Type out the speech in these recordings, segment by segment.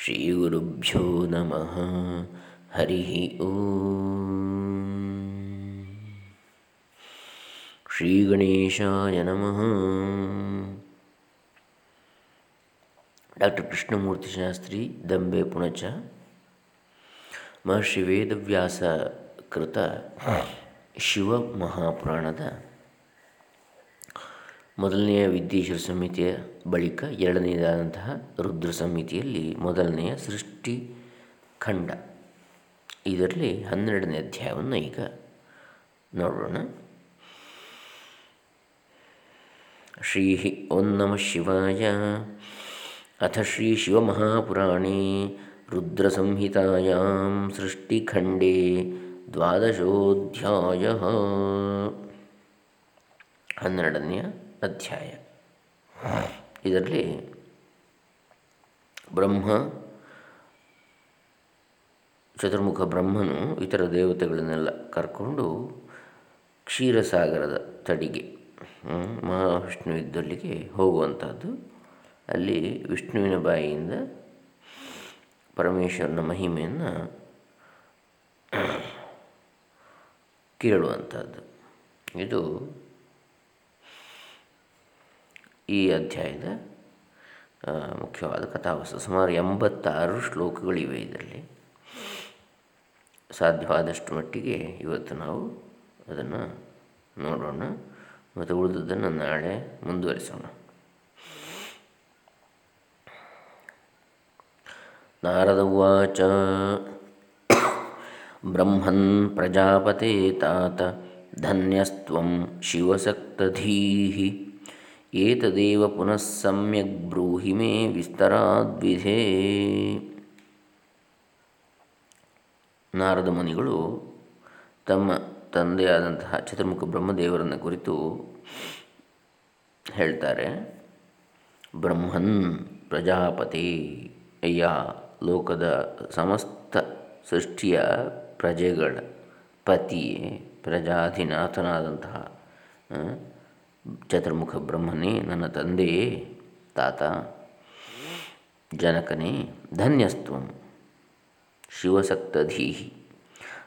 श्रीगुरुभ्यो नमः हरिः ॐ श्रीगणेशाय नमः ಡಾಕ್ಟರ್ ಕೃಷ್ಣಮೂರ್ತಿ ಶಾಸ್ತ್ರಿ ದಂಬೆ ಪುಣಚ ಮಹರ್ಷಿ ವೇದವ್ಯಾಸ ಕೃತ ಶಿವ ಮಹಾಪುರಾಣದ ಮೊದಲನೆಯ ವಿದ್ಯೇಶ್ವರ ಸಂಹಿತೆಯ ಬಳಿಕ ಎರಡನೆಯದಾದಂತಹ ರುದ್ರ ಸಂಹಿತೆಯಲ್ಲಿ ಮೊದಲನೆಯ ಸೃಷ್ಟಿ ಖಂಡ. ಇದರಲ್ಲಿ ಹನ್ನೆರಡನೇ ಅಧ್ಯಾಯವನ್ನು ಈಗ ನೋಡೋಣ. ಶ್ರೀ ಓಂ ನಮಃ ಶಿವಾಯ. ಅಥ ಶ್ರೀ ಶಿವಮಹಾಪುರಾಣೇ ರುದ್ರಸಂಹಿತಾಯಾಂ ಸೃಷ್ಟಿಖಂಡೇ ದ್ವಾದಶೋಧ್ಯಾಯ. ಹನ್ನೆರಡನೆಯ ಅಧ್ಯಾಯ. ಇದರಲ್ಲಿ ಬ್ರಹ್ಮ, ಚತುರ್ಮುಖ ಬ್ರಹ್ಮನು ಇತರ ದೇವತೆಗಳನ್ನೆಲ್ಲ ಕರ್ಕೊಂಡು ಕ್ಷೀರಸಾಗರದ ತಡಿಗೆ ಮಹಾವಿಷ್ಣು ಇದ್ದಲ್ಲಿಗೆ ಹೋಗುವಂಥದ್ದು ಅಲ್ಲಿ ವಿಷ್ಣುವಿನ ಬಾಯಿಯಿಂದ ಪರಮೇಶ್ವರನ ಮಹಿಮೆಯನ್ನು ಕೇಳುವಂಥದ್ದು ಇದು ಈ ಅಧ್ಯಾಯದ ಮುಖ್ಯವಾದ ಕಥಾವಸ್ತು. ಸುಮಾರು ಎಂಬತ್ತಾರು ಶ್ಲೋಕಗಳಿವೆ ಇದರಲ್ಲಿ. ಸಾಧ್ಯವಾದಷ್ಟು ಮಟ್ಟಿಗೆ ಇವತ್ತು ನಾವು ಅದನ್ನು ನೋಡೋಣ ಮತ್ತು ಉಳಿದದ್ದನ್ನು ನಾಳೆ ಮುಂದುವರಿಸೋಣ. ನಾರದ ಉಚ ಬ್ರಹ್ಮನ್ ಪ್ರಜಾಪತೆ ತಾತ ಧನ್ಯಸ್ತ್ವಂ ಶಿವಸಕ್ತಧೀಹಿ. ಏತದೇವ ಪುನಃ ಸಮ್ಯಕ್ ಬ್ರೂಹಿ ಮೇ ವಿಸ್ತರಾದ್ವಿಧೇ ನಾರದ ಮುನಿಗಳು ತಮ್ಮ ತಂದೆಯಾದಂತಹ ಚತುರ್ಮುಖ ಬ್ರಹ್ಮದೇವರನ್ನು ಕುರಿತು ಹೇಳ್ತಾರೆ, ಬ್ರಹ್ಮನ್ ಪ್ರಜಾಪತಿ, ಅಯ್ಯ, ಲೋಕದ ಸಮಸ್ತ ಸೃಷ್ಟಿಯ ಪ್ರಜೆಗಳ ಪತಿಯೇ, ಪ್ರಜಾಧಿನಾಥನಾದಂತಹ ಚತುರ್ಮುಖ ಬ್ರಹ್ಮನೇ, ನನ್ನ ತಂದೆಯೇ ತಾತ, ಜನಕನೇ ಧನ್ಯಸ್ತು ಶಿವಸಕ್ತಧೀಹಿ.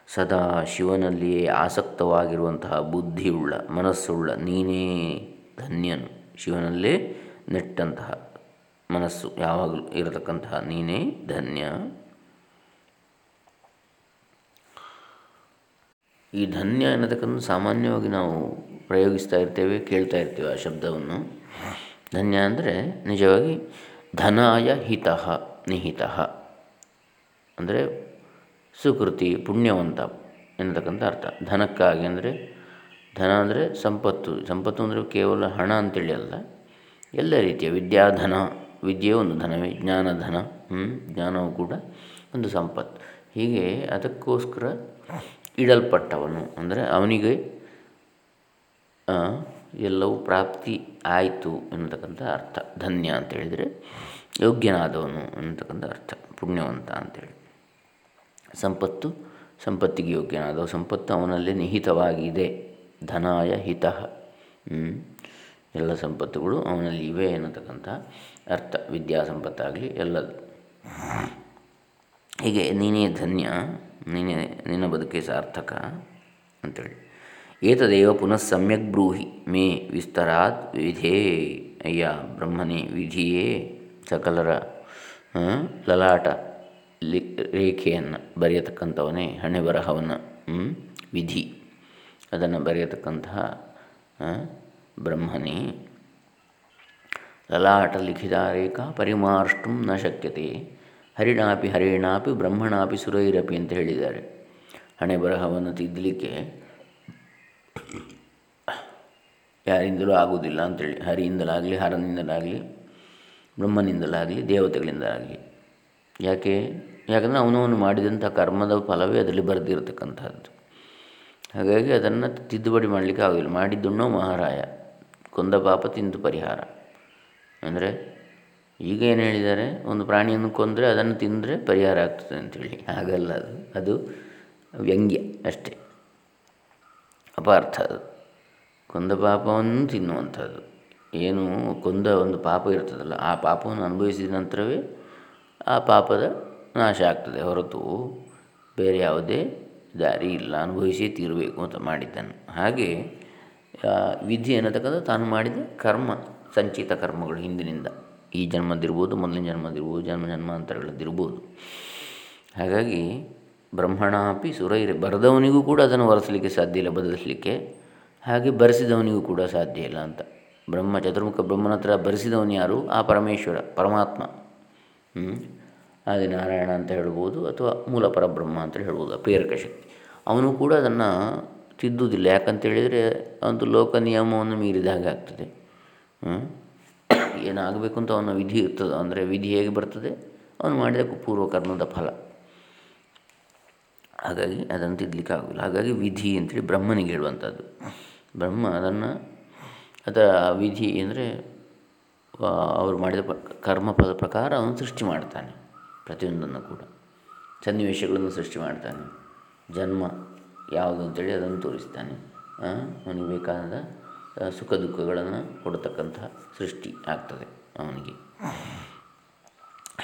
ಸದಾ ಶಿವನಲ್ಲಿಯೇ ಆಸಕ್ತವಾಗಿರುವಂತಹ ಬುದ್ಧಿಯುಳ್ಳ, ಮನಸ್ಸುಳ್ಳ, ನೀನೇ ಧನ್ಯನು. ಶಿವನಲ್ಲೇ ನೆಟ್ಟಂತಹ ಮನಸ್ಸು, ಯಾವಾಗಲೂ ಇರತಕ್ಕಂತಹ ನೀನೇ ಧನ್ಯ. ಈ ಧನ್ಯ ಎನ್ನತಕ್ಕಂಥ ಸಾಮಾನ್ಯವಾಗಿ ನಾವು ಪ್ರಯೋಗಿಸ್ತಾ ಇರ್ತೇವೆ, ಕೇಳ್ತಾ ಇರ್ತೇವೆ ಆ ಶಬ್ದವನ್ನು. ಧನ್ಯ ಅಂದರೆ ನಿಜವಾಗಿ ಧನಾಯ ಹಿತ ನಿಹಿತ. ಅಂದರೆ ಸುಕೃತಿ, ಪುಣ್ಯವಂತ ಎನ್ನತಕ್ಕಂಥ ಅರ್ಥ. ಧನಕ್ಕಾಗಿ ಅಂದರೆ, ಧನ ಅಂದರೆ ಸಂಪತ್ತು. ಸಂಪತ್ತು ಅಂದರೆ ಕೇವಲ ಹಣ ಅಂತೇಳಿ ಅಲ್ಲ. ಎಲ್ಲ ರೀತಿಯ ವಿದ್ಯಾಧನ, ವಿದ್ಯೆ ಒಂದು ಧನವೇ, ಜ್ಞಾನಧನ ಜ್ಞಾನವು ಕೂಡ ಒಂದು ಸಂಪತ್ತು. ಹೀಗೆ ಅದಕ್ಕೋಸ್ಕರ ಇಡಲ್ಪಟ್ಟವನು ಅಂದರೆ ಅವನಿಗೆ ಎಲ್ಲವೂ ಪ್ರಾಪ್ತಿ ಆಯಿತು ಎನ್ನತಕ್ಕಂಥ ಅರ್ಥ. ಧನ್ಯ ಅಂತ ಹೇಳಿದರೆ ಯೋಗ್ಯನಾದವನು ಅನ್ನತಕ್ಕಂಥ ಅರ್ಥ, ಪುಣ್ಯವಂತ ಅಂತೇಳಿ. ಸಂಪತ್ತು, ಸಂಪತ್ತಿಗೆ ಯೋಗ್ಯನಾದವ. ಸಂಪತ್ತು ಅವನಲ್ಲಿ ನಿಹಿತವಾಗಿದೆ. ಧನಾಯ ಹಿತ. ಎಲ್ಲ ಸಂಪತ್ತುಗಳು ಅವನಲ್ಲಿ ಇವೆ ಎನ್ನತಕ್ಕಂಥ ಅರ್ಥ. ವಿದ್ಯಾ ಸಂಪತ್ತಾಗಲಿ ಎಲ್ಲದು. ಹೀಗೆ ನೀನೇ ಧನ್ಯ, ನೀನೇ ನಿನ್ನ ಬದುಕೇ ಸಾರ್ಥಕ ಅಂತೇಳಿ. ಏತದೇವ ಪುನಃ ಸಮ್ಯಕ್ ಬ್ರೂಹಿ? ಮೇ ವಿಸ್ತರಾತ್ ವಿಧೇ. ಅಯ್ಯ ಬ್ರಹ್ಮನೇ ವಿಧಿಯೇ. ಸಕಲರ ಲಲಾಟ ಲಿ, ರೇಖೆಯನ್ನು ಬರೆಯತಕ್ಕಂಥವನೇ ಹಣೆ ಬರಹವನ್ನು ವಿಧಿ. ಅದನ್ನು ಬರೆಯತಕ್ಕಂತಹ ಬ್ರಹ್ಮನೇ. ಲಲಾಟ ಲಿಖಿತ ರೇಖಾ ಪರಿಮಾರ್ಷ್ಟು ನ ಶಕ್ಯತೆ. ಹರಿಣಾಪಿ ಹರೇಣಾಪಿ ಬ್ರಹ್ಮಣಾಪಿ ಸುರೈರಪಿ ಅಂತ ಹೇಳಿದ್ದಾರೆ. ಹಣೆ ಬರಹವನ್ನು ತಿದ್ದಲಿಕ್ಕೆ ಯಾರಿಂದಲೂ ಆಗುವುದಿಲ್ಲ ಅಂತೇಳಿ. ಹರಿಯಿಂದಲಾಗಲಿ, ಹರನಿಂದಲಾಗಲಿ, ಬ್ರಹ್ಮನಿಂದಲಾಗಲಿ, ದೇವತೆಗಳಿಂದಲಾಗಲಿ. ಯಾಕೆ? ಯಾಕಂದರೆ ಅವನವನು ಮಾಡಿದಂಥ ಕರ್ಮದ ಫಲವೇ ಅದರಲ್ಲಿ ಬರೆದಿರತಕ್ಕಂಥದ್ದು. ಹಾಗಾಗಿ ಅದನ್ನು ತಿದ್ದುಪಡಿ ಮಾಡಲಿಕ್ಕೆ ಆಗೋದಿಲ್ಲ. ಮಾಡಿದ್ದುಣ್ಣೋ ಮಹಾರಾಯ, ಕೊಂದ ಪಾಪ ತಿಂದು ಪರಿಹಾರ. ಅಂದರೆ ಈಗ ಏನು ಹೇಳಿದ್ದಾರೆ? ಒಂದು ಪ್ರಾಣಿಯನ್ನು ಕೊಂದರೆ ಅದನ್ನು ತಿಂದರೆ ಪರಿಹಾರ ಆಗ್ತದೆ ಅಂಥೇಳಿ ಹಾಗಲ್ಲ ಅದು. ಅದು ವ್ಯಂಗ್ಯ ಅಷ್ಟೇ. ಅಪಾರ್ಥ ಅದು. ಕೊಂದ ಪಾಪವನ್ನು ತಿನ್ನುವಂಥದ್ದು. ಏನು ಕೊಂದ ಒಂದು ಪಾಪ ಇರ್ತದಲ್ಲ, ಆ ಪಾಪವನ್ನು ಅನುಭವಿಸಿದ ನಂತರವೇ ಆ ಪಾಪದ ನಾಶ ಆಗ್ತದೆ. ಹೊರತು ಬೇರೆ ಯಾವುದೇ ದಾರಿ ಇಲ್ಲ. ಅನುಭವಿಸಿ ತೀರಬೇಕು ಅಂತ ಮಾಡಿದ್ದಾನೆ. ಹಾಗೆ ವಿಧಿ ಅನ್ನತಕ್ಕಂಥ ತಾನು ಮಾಡಿದ ಕರ್ಮ, ಸಂಚಿತ ಕರ್ಮಗಳು ಹಿಂದಿನಿಂದ. ಈ ಜನ್ಮದಿರ್ಬೋದು ಮೊದಲಿನ ಜನ್ಮದಿರ್ಬೋದು ಜನ್ಮ ಜನ್ಮಾಂತರಗಳದ್ದಿರ್ಬೋದು. ಹಾಗಾಗಿ ಬ್ರಹ್ಮಣಾಪಿ ಸುರೈರೆ ಬರೆದವನಿಗೂ ಕೂಡ ಅದನ್ನು ಒರೆಸಲಿಕ್ಕೆ ಸಾಧ್ಯ ಇಲ್ಲ, ಬದಲಿಸಲಿಕ್ಕೆ. ಹಾಗೆ ಬರೆಸಿದವನಿಗೂ ಕೂಡ ಸಾಧ್ಯ ಇಲ್ಲ ಅಂತ. ಬ್ರಹ್ಮ, ಚತುರ್ಮುಖ ಬ್ರಹ್ಮನ ಹತ್ರ ಬರೆಸಿದವನು ಯಾರು? ಆ ಪರಮೇಶ್ವರ, ಪರಮಾತ್ಮ. ಆದಿನಾರಾಯಣ ಅಂತ ಹೇಳ್ಬೋದು ಅಥವಾ ಮೂಲ ಪರಬ್ರಹ್ಮ ಅಂತ ಹೇಳ್ಬೋದು ಪ್ರೇರಕ ಶಕ್ತಿ. ಅವನು ಕೂಡ ಅದನ್ನು ತಿದ್ದುವುದಿಲ್ಲ ಯಾಕಂತೇಳಿದರೆ ಒಂದು ಲೋಕ ನಿಯಮವನ್ನು ಮೀರಿದ ಹಾಗೆ ಆಗ್ತದೆ. ಏನಾಗಬೇಕು ಅಂತ ಅವನ ವಿಧಿ ಇರ್ತದೆ. ಅಂದರೆ ವಿಧಿ ಹೇಗೆ ಬರ್ತದೆ? ಅವನು ಮಾಡಿದ ಪೂರ್ವಕರ್ಮದ ಫಲ. ಹಾಗಾಗಿ ಅದನ್ನು ತಿದ್ದಲಿಕ್ಕೆ ಆಗೋಲ್ಲ ಹಾಗಾಗಿ ವಿಧಿ ಅಂತೇಳಿ ಬ್ರಹ್ಮನಿಗೆ ಹೇಳುವಂಥದ್ದು. ಬ್ರಹ್ಮ ಅದನ್ನು ಅದರ ವಿಧಿ ಅಂದರೆ ಅವರು ಮಾಡಿದ ಕರ್ಮಫಲದ ಪ್ರಕಾರ ಅವನು ಸೃಷ್ಟಿ ಮಾಡ್ತಾನೆ, ಪ್ರತಿಯೊಂದನ್ನು ಕೂಡ. ಸನ್ನಿವೇಶಗಳನ್ನು ಸೃಷ್ಟಿ ಮಾಡ್ತಾನೆ. ಜನ್ಮ ಯಾವುದು ಅಂತೇಳಿ ಅದನ್ನು ತೋರಿಸ್ತಾನೆ. ಅವನಿಗೆ ಬೇಕಾದ ಸುಖ ದುಃಖಗಳನ್ನು ಕೊಡತಕ್ಕಂತಹ ಸೃಷ್ಟಿ ಆಗ್ತದೆ ಅವನಿಗೆ.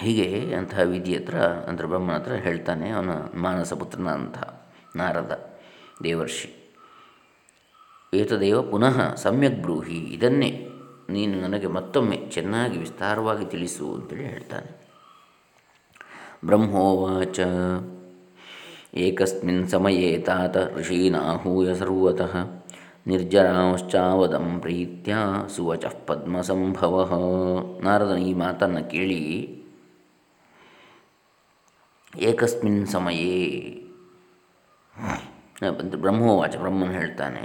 ಹೀಗೆ ಅಂತಹ ವಿಧಿ ಹತ್ರ, ಅಂದರೆ ಬ್ರಹ್ಮನ ಹತ್ರ ಹೇಳ್ತಾನೆ ಅವನ ಮಾನಸ ಪುತ್ರನಂತಹ ನಾರದ ದೇವರ್ಷಿ. ಏತದೇವ ಪುನಃ ಸಮ್ಯಕ್ ಬ್ರೂಹಿ, ಇದನ್ನೇ ನೀನು ನನಗೆ ಮತ್ತೊಮ್ಮೆ ಚೆನ್ನಾಗಿ ವಿಸ್ತಾರವಾಗಿ ತಿಳಿಸು ಅಂತೇಳಿ ಹೇಳ್ತಾನೆ. ಬ್ರಹ್ಮೋವಾಚ. ಏಕಸ್ಮಿನ್ ಸಮಯೇ ತಾತ ಋಷೀನಾಹೂಯ ಸರ್ವತಃ. ನಿರ್ಜರಾಂಶ್ಚಾವದಂ ಪ್ರೀತ್ಯ ಸುವಚ ಪದ್ಮಸಂಭವ. ನಾರದನ ಈ ಮಾತನ್ನು ಕೇಳಿ, ಏಕಸ್ಮಿನ್ ಸಮಯೇ. ಬ್ರಹ್ಮೋವಾಚ, ಬ್ರಹ್ಮನ್ ಹೇಳ್ತಾನೆ.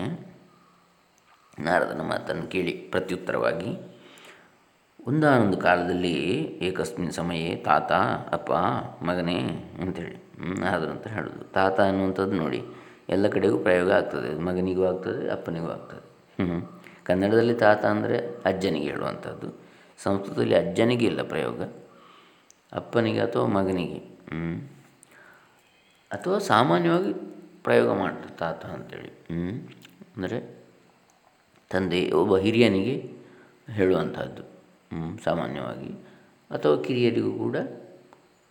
ನಾರದನ ಮಾತನ್ನು ಕೇಳಿ ಪ್ರತ್ಯುತ್ತರವಾಗಿ, ಒಂದಾನೊಂದು ಕಾಲದಲ್ಲಿ ಏಕಸ್ಮಿನ್ ಸಮಯೇ ತಾತ, ಅಪ್ಪ, ಮಗನೇ ಅಂತೇಳಿ ಅಂತ ಹೇಳೋದು. ತಾತ ಅನ್ನುವಂಥದ್ದು ನೋಡಿ, ಎಲ್ಲ ಕಡೆಗೂ ಪ್ರಯೋಗ ಆಗ್ತದೆ. ಮಗನಿಗೂ ಆಗ್ತದೆ, ಅಪ್ಪನಿಗೂ ಆಗ್ತದೆ. ಕನ್ನಡದಲ್ಲಿ ತಾತ ಅಂದರೆ ಅಜ್ಜನಿಗೆ ಹೇಳುವಂಥದ್ದು. ಸಂಸ್ಕೃತದಲ್ಲಿ ಅಜ್ಜನಿಗೆ ಇಲ್ಲ ಪ್ರಯೋಗ. ಅಪ್ಪನಿಗೆ ಅಥವಾ ಮಗನಿಗೆ. ಅಥವಾ ಸಾಮಾನ್ಯವಾಗಿ ಪ್ರಯೋಗ ಮಾಡ್ತಾರೆ ತಾತ ಅಂತೇಳಿ ಅಂದರೆ ತಂದೆ, ಒಬ್ಬ ಹಿರಿಯನಿಗೆ ಹೇಳುವಂಥದ್ದು. ಸಾಮಾನ್ಯವಾಗಿ. ಅಥವಾ ಕಿರಿಯರಿಗೂ ಕೂಡ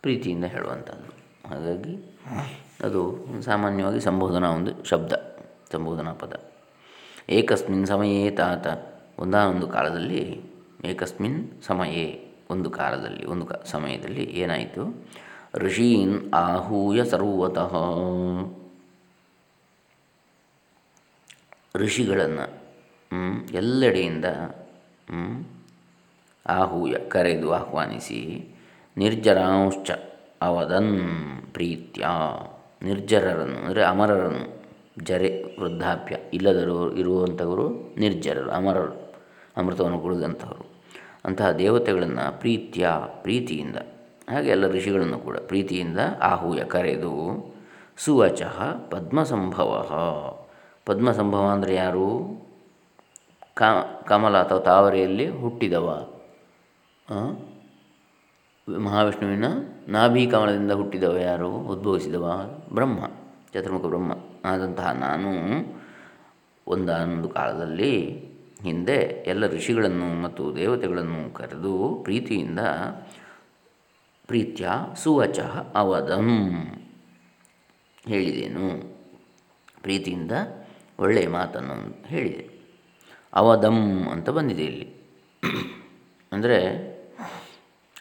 ಪ್ರೀತಿಯಿಂದ ಹೇಳುವಂಥದ್ದು. ಹಾಗಾಗಿ ಅದು ಸಾಮಾನ್ಯವಾಗಿ ಸಂಬೋಧನಾ ಒಂದು ಶಬ್ದ, ಸಂಬೋಧನಾ ಪದ. ಏಕಸ್ಮಿನ್ ಸಮಯೇ ತಾತ. ಒಂದಾನೊಂದು ಕಾಲದಲ್ಲಿ, ಏಕಸ್ಮಿನ್ ಸಮಯೇ ಒಂದು ಕಾಲದಲ್ಲಿ, ಒಂದು ಸಮಯದಲ್ಲಿ ಏನಾಯಿತು? ಋಷೀನ್ ಆಹೂಯ ಸರ್ವತಃ. ಋಷಿಗಳನ್ನು ಎಲ್ಲೆಡೆಯಿಂದ ಆಹೂಯ ಕರೆದು ಆಹ್ವಾನಿಸಿ, ನಿರ್ಜರಾಂಶ್ಚ ಅವದನ್ ಪ್ರೀತ್ಯ, ನಿರ್ಜರರನ್ನು, ಅಂದರೆ ಅಮರರನ್ನು, ಜರೆ ವೃದ್ಧಾಪ್ಯ ಇಲ್ಲದರು ಇರುವಂಥವರು ನಿರ್ಜರರು, ಅಮರರು, ಅಮೃತವನ್ನು ಕುಡಿದಂಥವರು. ಅಂತಹ ದೇವತೆಗಳನ್ನು ಪ್ರೀತ್ಯ, ಪ್ರೀತಿಯಿಂದ, ಹಾಗೆ ಎಲ್ಲ ಋಷಿಗಳನ್ನು ಕೂಡ ಪ್ರೀತಿಯಿಂದ ಆಹೂಯ ಕರೆದು, ಸುವಚ ಪದ್ಮಸಂಭವ. ಪದ್ಮಸಂಭವ ಅಂದರೆ ಯಾರು? ಕಮಲ ಅಥವಾ ತಾವರೆಯಲ್ಲಿ ಹುಟ್ಟಿದವ. ಮಹಾವಿಷ್ಣುವಿನ ನಾಭಿ ಕಮಲದಿಂದ ಹುಟ್ಟಿದವ ಯಾರು? ಉದ್ಭವಿಸಿದವ ಬ್ರಹ್ಮ, ಚತುರ್ಮುಖ ಬ್ರಹ್ಮ. ಆದಂತಹ ನಾನು ಒಂದಾನೊಂದು ಕಾಲದಲ್ಲಿ ಹಿಂದೆ ಎಲ್ಲ ಋಷಿಗಳನ್ನು ಮತ್ತು ದೇವತೆಗಳನ್ನು ಕರೆದು ಪ್ರೀತಿಯಿಂದ ಪ್ರೀತ್ಯ ಸುವಚ ಅವಧಂ ಹೇಳಿದೆನು. ಪ್ರೀತಿಯಿಂದ ಒಳ್ಳೆಯ ಮಾತನ್ನು ಹೇಳಿದೆ. ಅವದಂ ಅಂತ ಬಂದಿದೆ ಇಲ್ಲಿ. ಅಂದರೆ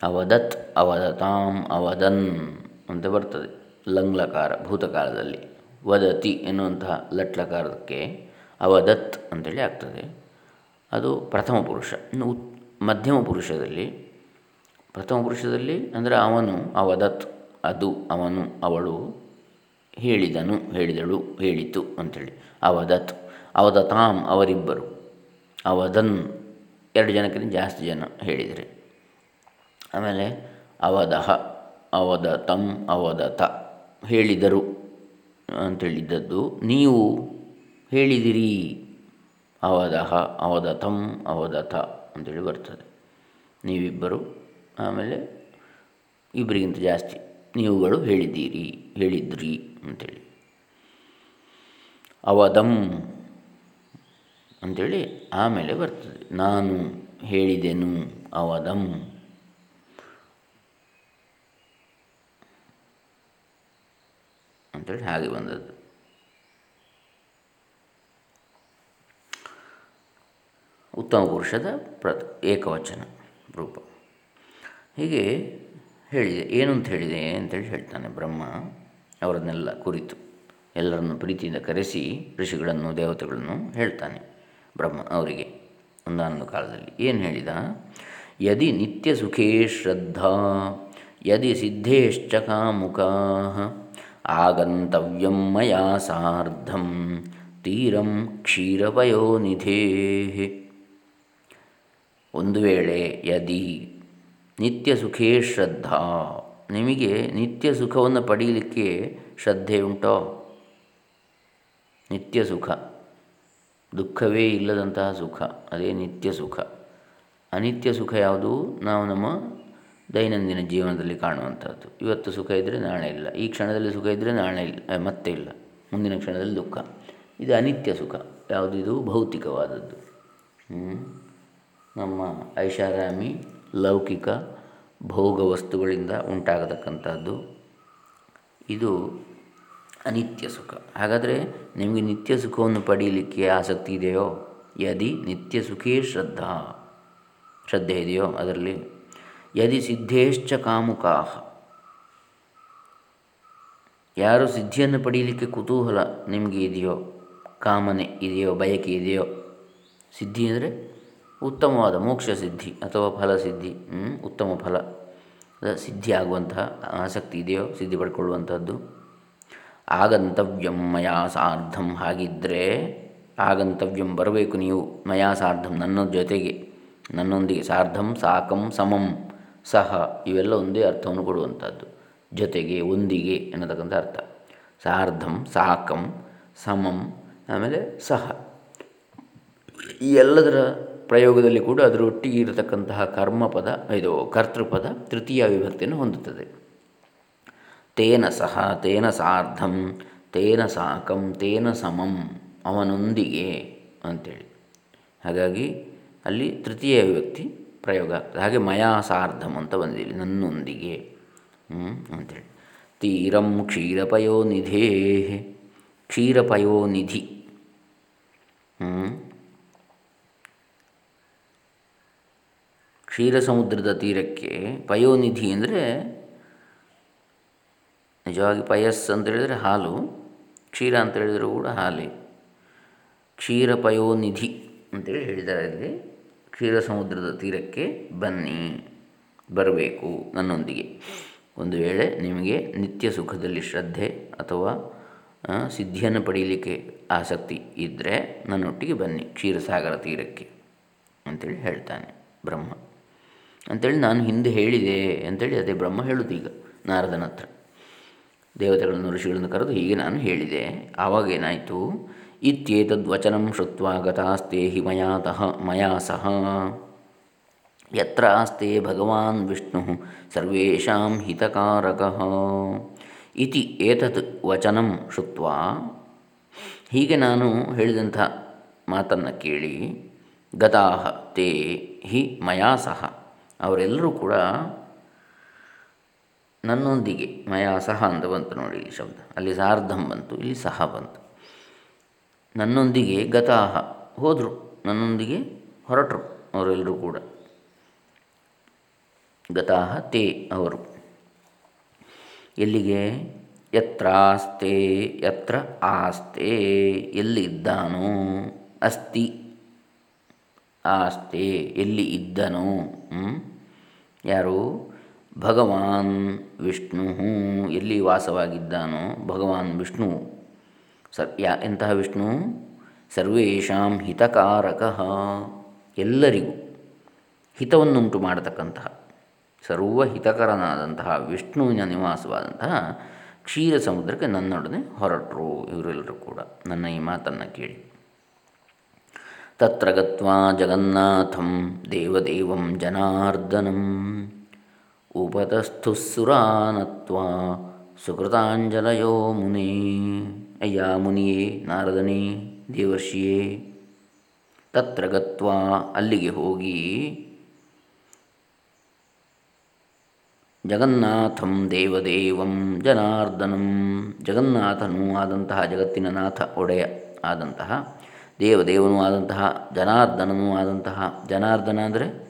ಅವದತ್, ಅವದತಾಂ, ಅವದನ್ ಅಂತ ಬರ್ತದೆ. ಲಂಗ್ಲಕಾರ, ಭೂತಕಾಲದಲ್ಲಿ. ವದತಿ ಎನ್ನುವಂತಹ ಲಟ್ಲಕಾರಕ್ಕೆ ಅವದತ್ ಅಂತೇಳಿ ಆಗ್ತದೆ. ಅದು ಪ್ರಥಮ ಪುರುಷ. ಇನ್ನು ಮಧ್ಯಮ ಪುರುಷದಲ್ಲಿ, ಪ್ರಥಮ ಪುರುಷದಲ್ಲಿ ಅಂದರೆ ಅವನು, ಅವದತ್, ಅದು, ಅವನು, ಅವಳು ಹೇಳಿದನು, ಹೇಳಿದಳು, ಹೇಳಿತು ಅಂಥೇಳಿ ಅವದತ್, ಅವದತಾಂ ಅವರಿಬ್ಬರು. ಅವದನ್ ಎರಡು ಜನಕ್ಕಿಂತ ಜಾಸ್ತಿ ಜನ ಹೇಳಿದರೆ. ಆಮೇಲೆ ಅವದಹ ತಂ ಅವದತ ಹೇಳಿದರು ಅಂತೇಳಿದ್ದದ್ದು. ನೀವು ಹೇಳಿದಿರಿ. ಅವದಹ, ಅವದತಂ, ಅವದತ ಅಂತೇಳಿ ಬರ್ತದೆ. ನೀವಿಬ್ಬರು, ಆಮೇಲೆ ಇಬ್ಬರಿಗಿಂತ ಜಾಸ್ತಿ ನೀವುಗಳು ಹೇಳಿದ್ದೀರಿ, ಹೇಳಿದ್ರಿ ಅಂಥೇಳಿ ಅವದಂ ಅಂಥೇಳಿ ಆಮೇಲೆ ಬರ್ತದೆ. ನಾನು ಹೇಳಿದೆನು ಅವಧಂ ಅಂಥೇಳಿ ಹಾಗೆ ಬಂದದ್ದು. ಉತ್ತಮ ಪುರುಷದ ಪ್ರ, ಏಕವಚನ ರೂಪ. ಹೀಗೆ ಹೇಳಿದೆ. ಏನು ಅಂತ ಹೇಳಿದೆ ಅಂತೇಳಿ ಹೇಳ್ತಾನೆ ಬ್ರಹ್ಮ ಅವರನ್ನೆಲ್ಲ ಕುರಿತು ಎಲ್ಲರನ್ನು ಪ್ರೀತಿಯಿಂದ ಕರೆಸಿ ಋಷಿಗಳನ್ನು, ದೇವತೆಗಳನ್ನು ಹೇಳ್ತಾನೆ. ಬ್ರಹ್ಮ ಅವರಿಗೆ ಒಂದಾನೊಂದು ಕಾಲದಲ್ಲಿ. ಏನು ಹೇಳಿದ? ಯದಿ ನಿತ್ಯ ಸುಖೇ ಶ್ರದ್ಧಾ, ಯದಿ ಸಿದ್ಧೇಶ್ಚ ಕಾಮುಕಾ, ಆಗಂತವ್ಯಂ ಮಯಾ ಸಾರ್ಧಂ, ತೀರಂ ಕ್ಷೀರವಯೋನಿಧೇ ಒಂದು ವೇಳೆ ಯದಿ ನಿತ್ಯ ಸುಖೇ ಶ್ರದ್ಧಾ, ನಿಮಗೆ ನಿತ್ಯ ಸುಖವನ್ನು ಪಡೀಲಿಕ್ಕೆ ಶ್ರದ್ಧೆ ಉಂಟೋ? ನಿತ್ಯ ಸುಖ. ದುಃಖವೇ ಇಲ್ಲದಂತಹ ಸುಖ, ಅದೇ ನಿತ್ಯ ಸುಖ. ಅನಿತ್ಯ ಸುಖ ಯಾವುದು? ನಾವು ನಮ್ಮ ದೈನಂದಿನ ಜೀವನದಲ್ಲಿ ಕಾಣುವಂಥದ್ದು. ಇವತ್ತು ಸುಖ ಇದ್ದರೆ ನಾಳೆ ಇಲ್ಲ. ಈ ಕ್ಷಣದಲ್ಲಿ ಸುಖ ಇದ್ದರೆ ನಾಳೆ ಇಲ್ಲ ಮತ್ತೆ ಇಲ್ಲ. ಮುಂದಿನ ಕ್ಷಣದಲ್ಲಿ ದುಃಖ. ಇದು ಅನಿತ್ಯ ಸುಖ. ಯಾವುದು? ಇದು ಭೌತಿಕವಾದದ್ದು. ನಮ್ಮ ಐಷಾರಾಮಿ ಲೌಕಿಕ ಭೋಗ ವಸ್ತುಗಳಿಂದ ಉಂಟಾಗತಕ್ಕಂಥದ್ದು. ಇದು ಅನಿತ್ಯ ಸುಖ. ಹಾಗಾದರೆ ನಿಮಗೆ ನಿತ್ಯ ಸುಖವನ್ನು ಪಡೀಲಿಕ್ಕೆ ಆಸಕ್ತಿ ಇದೆಯೋ? ಯದಿ ನಿತ್ಯ ಸುಖೇ ಶ್ರದ್ಧಾ. ಶ್ರದ್ಧೆ ಇದೆಯೋ ಅದರಲ್ಲಿ? ಯದಿ ಸಿದ್ಧೇಶ್ಚ ಕಾಮುಕಾ. ಯಾರು ಸಿದ್ಧಿಯನ್ನು ಪಡೀಲಿಕ್ಕೆ ಕುತೂಹಲ ನಿಮಗೆ ಇದೆಯೋ? ಕಾಮನೆ ಇದೆಯೋ? ಬಯಕೆ ಇದೆಯೋ? ಸಿದ್ಧಿ ಅಂದರೆ ಉತ್ತಮವಾದ ಮೋಕ್ಷ ಸಿದ್ಧಿ ಅಥವಾ ಫಲಸಿದ್ಧಿ ಉತ್ತಮ ಫಲ. ಸಿದ್ಧಿ ಆಗುವಂತಹ ಆಸಕ್ತಿ ಇದೆಯೋ, ಸಿದ್ಧಿ ಪಡ್ಕೊಳ್ಳುವಂಥದ್ದು ಆಗಂತವ್ಯಂ ಮಯಾ ಸಾರ್ಧಂ ಹಾಗಿದ್ದರೆ ಆಗಂತವ್ಯಂ ಬರಬೇಕು ನೀವು. ಮಯಾ ಸಾರ್ಧಂ ನನ್ನ ಜೊತೆಗೆ, ನನ್ನೊಂದಿಗೆ. ಸಾರ್ಧಂ, ಸಾಕಂ, ಸಮಂ, ಸಹ ಇವೆಲ್ಲ ಒಂದೇ ಅರ್ಥವನ್ನು ಕೊಡುವಂಥದ್ದು. ಜೊತೆಗೆ, ಒಂದಿಗೆ ಎನ್ನತಕ್ಕಂಥ ಅರ್ಥ. ಸಾರ್ಧಂ, ಸಾಕಂ, ಸಮಂ, ಆಮೇಲೆ ಸಹ. ಈ ಎಲ್ಲದರ ಪ್ರಯೋಗದಲ್ಲಿ ಕೂಡ ಅದರೊಟ್ಟಿಗೆ ಇರತಕ್ಕಂತಹ ಕರ್ಮಪದ, ಇದು ಕರ್ತೃಪದ ತೃತೀಯ ವಿಭಕ್ತಿಯನ್ನು ಹೊಂದುತ್ತದೆ. ತೇನ ಸಹ ತೇನ ಸಾರ್ಧಂ, ತೇನ ಸಾಕಂ, ತೇನ ಸಮಂ ಅವನೊಂದಿಗೆ ಅಂಥೇಳಿ ಹಾಗಾಗಿ ಅಲ್ಲಿ ತೃತೀಯ ವ್ಯಕ್ತಿ ಪ್ರಯೋಗ. ಆಗ್ತದೆ ಹಾಗೆ ಮಯಾ ಸಾರ್ಧಂ ಅಂತ ಬಂದಿದೆ, ನನ್ನೊಂದಿಗೆ. ಅಂಥೇಳಿ ತೀರಂ ಕ್ಷೀರಪಯೋನಿಧೇ ಕ್ಷೀರಪಯೋನಿಧಿ ಕ್ಷೀರ ಸಮುದ್ರದ ತೀರಕ್ಕೆ ಪಯೋನಿಧಿ ಅಂದರೆ ನಿಜವಾಗಿ ಪಯಸ್ ಅಂತ ಹೇಳಿದರೆ ಹಾಲು, ಕ್ಷೀರ ಅಂತ ಹೇಳಿದರೂ ಕೂಡ ಹಾಲೇ. ಕ್ಷೀರಪಯೋನಿಧಿ ಅಂತೇಳಿ ಹೇಳಿದ್ದಾರೆ ಇಲ್ಲಿ ಕ್ಷೀರ ಸಮುದ್ರದ ತೀರಕ್ಕೆ ಬನ್ನಿ, ಬರಬೇಕು ನನ್ನೊಂದಿಗೆ. ಒಂದು ವೇಳೆ ನಿಮಗೆ ನಿತ್ಯ ಸುಖದಲ್ಲಿ ಶ್ರದ್ಧೆ ಅಥವಾ ಸಿದ್ಧಿಯನ್ನು ಪಡೀಲಿಕ್ಕೆ ಆಸಕ್ತಿ ಇದ್ದರೆ ನನ್ನೊಟ್ಟಿಗೆ ಬನ್ನಿ ಕ್ಷೀರಸಾಗರ ತೀರಕ್ಕೆ ಅಂತೇಳಿ ಹೇಳ್ತಾನೆ ಬ್ರಹ್ಮ. ಅಂಥೇಳಿ ನಾನು ಹಿಂದೆ ಹೇಳಿದೆ ಅಂಥೇಳಿ ಅದೇ ಬ್ರಹ್ಮ ಹೇಳುದು ಈಗ ನಾರದನ ಹತ್ರ. ದೇವತೆಗಳನ್ನು ಋಷಿಗಳನ್ನು ಕರೆದು ಹೀಗೆ ನಾನು ಹೇಳಿದೆ. ಆವಾಗ ಏನಾಯಿತು? ಶುತ್ವ ಗತಾಸ್ತೆ ಹಿ ಮಯಾತಃ ಮಯಾ ಸಹ ಯತ್ರ ಆಸ್ತೆ ಭಗವಾನ್ ವಿಷ್ಣು, ಸರ್ವೇಷಾಂ ಹಿತಕಾರಕ. ಇತಿ ಏತತ್ ವಚನಂ ಶುತ್ವ ಹೀಗೆ ನಾನು ಹೇಳಿದಂಥ ಮಾತನ್ನು ಕೇಳಿ, ಗತಾಹ ತೇ ಹಿ ಮಯಾ ಸಹ ಅವರೆಲ್ಲರೂ ಕೂಡ ನನ್ನೊಂದಿಗೆ. ಮಯಾ ಸಹ ಅಂತ ಬಂತು ನೋಡಿ ಈ ಶಬ್ದ. ಅಲ್ಲಿ ಸಾರ್ಧಂ ಬಂತು, ಇಲ್ಲಿ ಸಹ ಬಂತು. ನನ್ನೊಂದಿಗೆ ಗತಾಹ ಹೋದರು. ನನ್ನೊಂದಿಗೆ ಹೊರಟರು ಅವರೆಲ್ಲರೂ ಕೂಡ. ಗತಾಹ ತೇ ಅವರು. ಎಲ್ಲಿಗೆ? ಯತ್ರ ಆಸ್ತೆ. ಎಲ್ಲಿ ಇದ್ದಾನೋ ಅಸ್ತಿ. ಆಸ್ತೆ ಎಲ್ಲಿ ಇದ್ದನೋ? ಯಾರು? ಭಗವಾನ್ ವಿಷ್ಣು ಎಲ್ಲಿ ವಾಸವಾಗಿದ್ದಾನೋ ಭಗವಾನ್ ವಿಷ್ಣು. ಸ ಯಾ, ಎಂತಹ ವಿಷ್ಣು? ಸರ್ವೇಷಾಂ ಹಿತಕಾರಕ. ಎಲ್ಲರಿಗೂ ಹಿತವನ್ನುಂಟು ಮಾಡತಕ್ಕಂತಹ, ಸರ್ವ ಹಿತಕರನಾದಂತಹ ವಿಷ್ಣುವಿನ ನಿವಾಸವಾದಂತಹ ಕ್ಷೀರ ಸಮುದ್ರಕ್ಕೆ ನನ್ನೊಡನೆ ಹೊರಟರು ಇವರೆಲ್ಲರೂ ಕೂಡ. ನನ್ನ ಈ ಮಾತನ್ನು ಕೇಳಿ. ತತ್ರ ಗತ್ವಾ ಜಗನ್ನಾಥಂ ದೇವದೇವಂ ಜನಾರ್ದನಂ. ಉಪತಸ್ಥುಸುರಾನತ್ವ ಸುಕೃತಾಂಜಲಯೋ ಮುನಿ. ಅಯ್ಯ ಮುನಿಯೇ, ನಾರದನೇ, ದೇವರ್ಷಿಯೇ. ತತ್ರ ಗತ್ವಾ ಅಲ್ಲಿಗೆ ಹೋಗಿ ಜಗನ್ನಾಥಂ ದೇವದೇವಂ ಜನಾರ್ದನಂ. ಜಗನ್ನಾಥನೂ ಆದಂತಹ ಜಗತ್ತಿನ ನಾಥ ಒಡೆಯ ಆದಂತಹ, ದೇವದೇವನೂ ಆದಂತಹ, ಜನಾರ್ದನನೂ ಆದಂತಹ ಜನಾರ್ದನ ಅಂದರೆ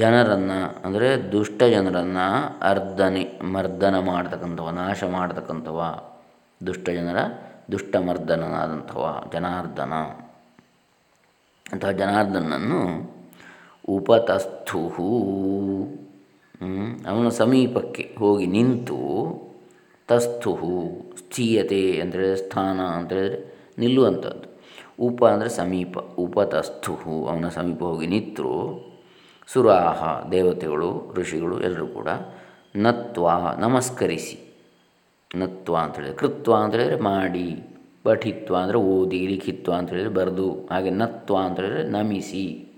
ಜನರನ್ನು, ಅಂದರೆ ದುಷ್ಟ ಜನರನ್ನು ಅರ್ಧನೆ, ಮರ್ದನ ಮಾಡತಕ್ಕಂಥವ, ನಾಶ ಮಾಡ್ತಕ್ಕಂಥವ, ದುಷ್ಟ ಜನರ ದುಷ್ಟ ಮರ್ದನನಾದಂಥವ, ಜನಾರ್ದನ. ಅಂತಹ ಜನಾರ್ದನನ್ನು ಉಪತಸ್ಥು ಅವನ ಸಮೀಪಕ್ಕೆ ಹೋಗಿ ನಿಂತು ತಸ್ಥು ಸ್ಥೀಯತೆ ಅಂದರೆ ಸ್ಥಾನ ಅಂತ ಹೇಳಿದರೆ ನಿಲ್ಲುವಂಥದ್ದು. ಉಪ ಅಂದರೆ ಸಮೀಪ ಉಪತಸ್ಥು ಅವನ ಸಮೀಪ ಹೋಗಿ ನಿಂತರು ಸುರಾಹ, ದೇವತೆಗಳು, ಋಷಿಗಳು ಎಲ್ಲರೂ ಕೂಡ ನತ್ವ, ನಮಸ್ಕರಿಸಿ. ನತ್ವ ಅಂತೇಳಿದರೆ ಕೃತ್ವ ಅಂತೇಳಿದರೆ ಮಾಡಿ, ಪಠಿತ್ವ ಅಂದರೆ ಓದಿ, ಲಿಖಿತ್ವ ಅಂತೇಳಿದರೆ ಬರೆದು, ಹಾಗೆ ನತ್ವ ಅಂತೇಳಿದರೆ ನಮಿಸಿ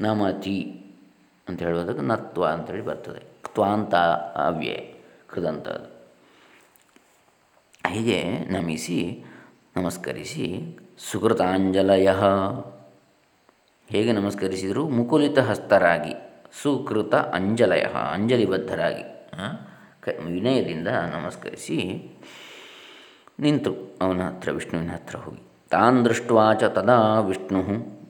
ನಮತಿ ಅಂತ ಹೇಳುವುದಕ್ಕೆ ನತ್ವ ಅಂತೇಳಿ ಬರ್ತದೆ. ತ್ವಾಂತ ಅವ್ಯಯ ಕೃದಂತ ಅದು. ಹೀಗೆ ನಮಿಸಿ, ನಮಸ್ಕರಿಸಿ, ಸುಕೃತಾಂಜಲಯ. ಹೇಗೆ ನಮಸ್ಕರಿಸಿದರು? ಮುಕುಲಿತ ಹಸ್ತರಾಗಿ, ಸುಕೃತ ಅಂಜಲಯ, ಅಂಜಲಿಬದ್ಧರಾಗಿ ವಿನಯದಿಂದ ನಮಸ್ಕರಿಸಿ ನಿಂತು ಅವನ ಹತ್ರ, ವಿಷ್ಣುವಿನ ಹತ್ರ ಹೋಗಿ. ತಾನ್ ದೃಷ್ಟ್ವಾಚ ತದಾ ವಿಷ್ಣು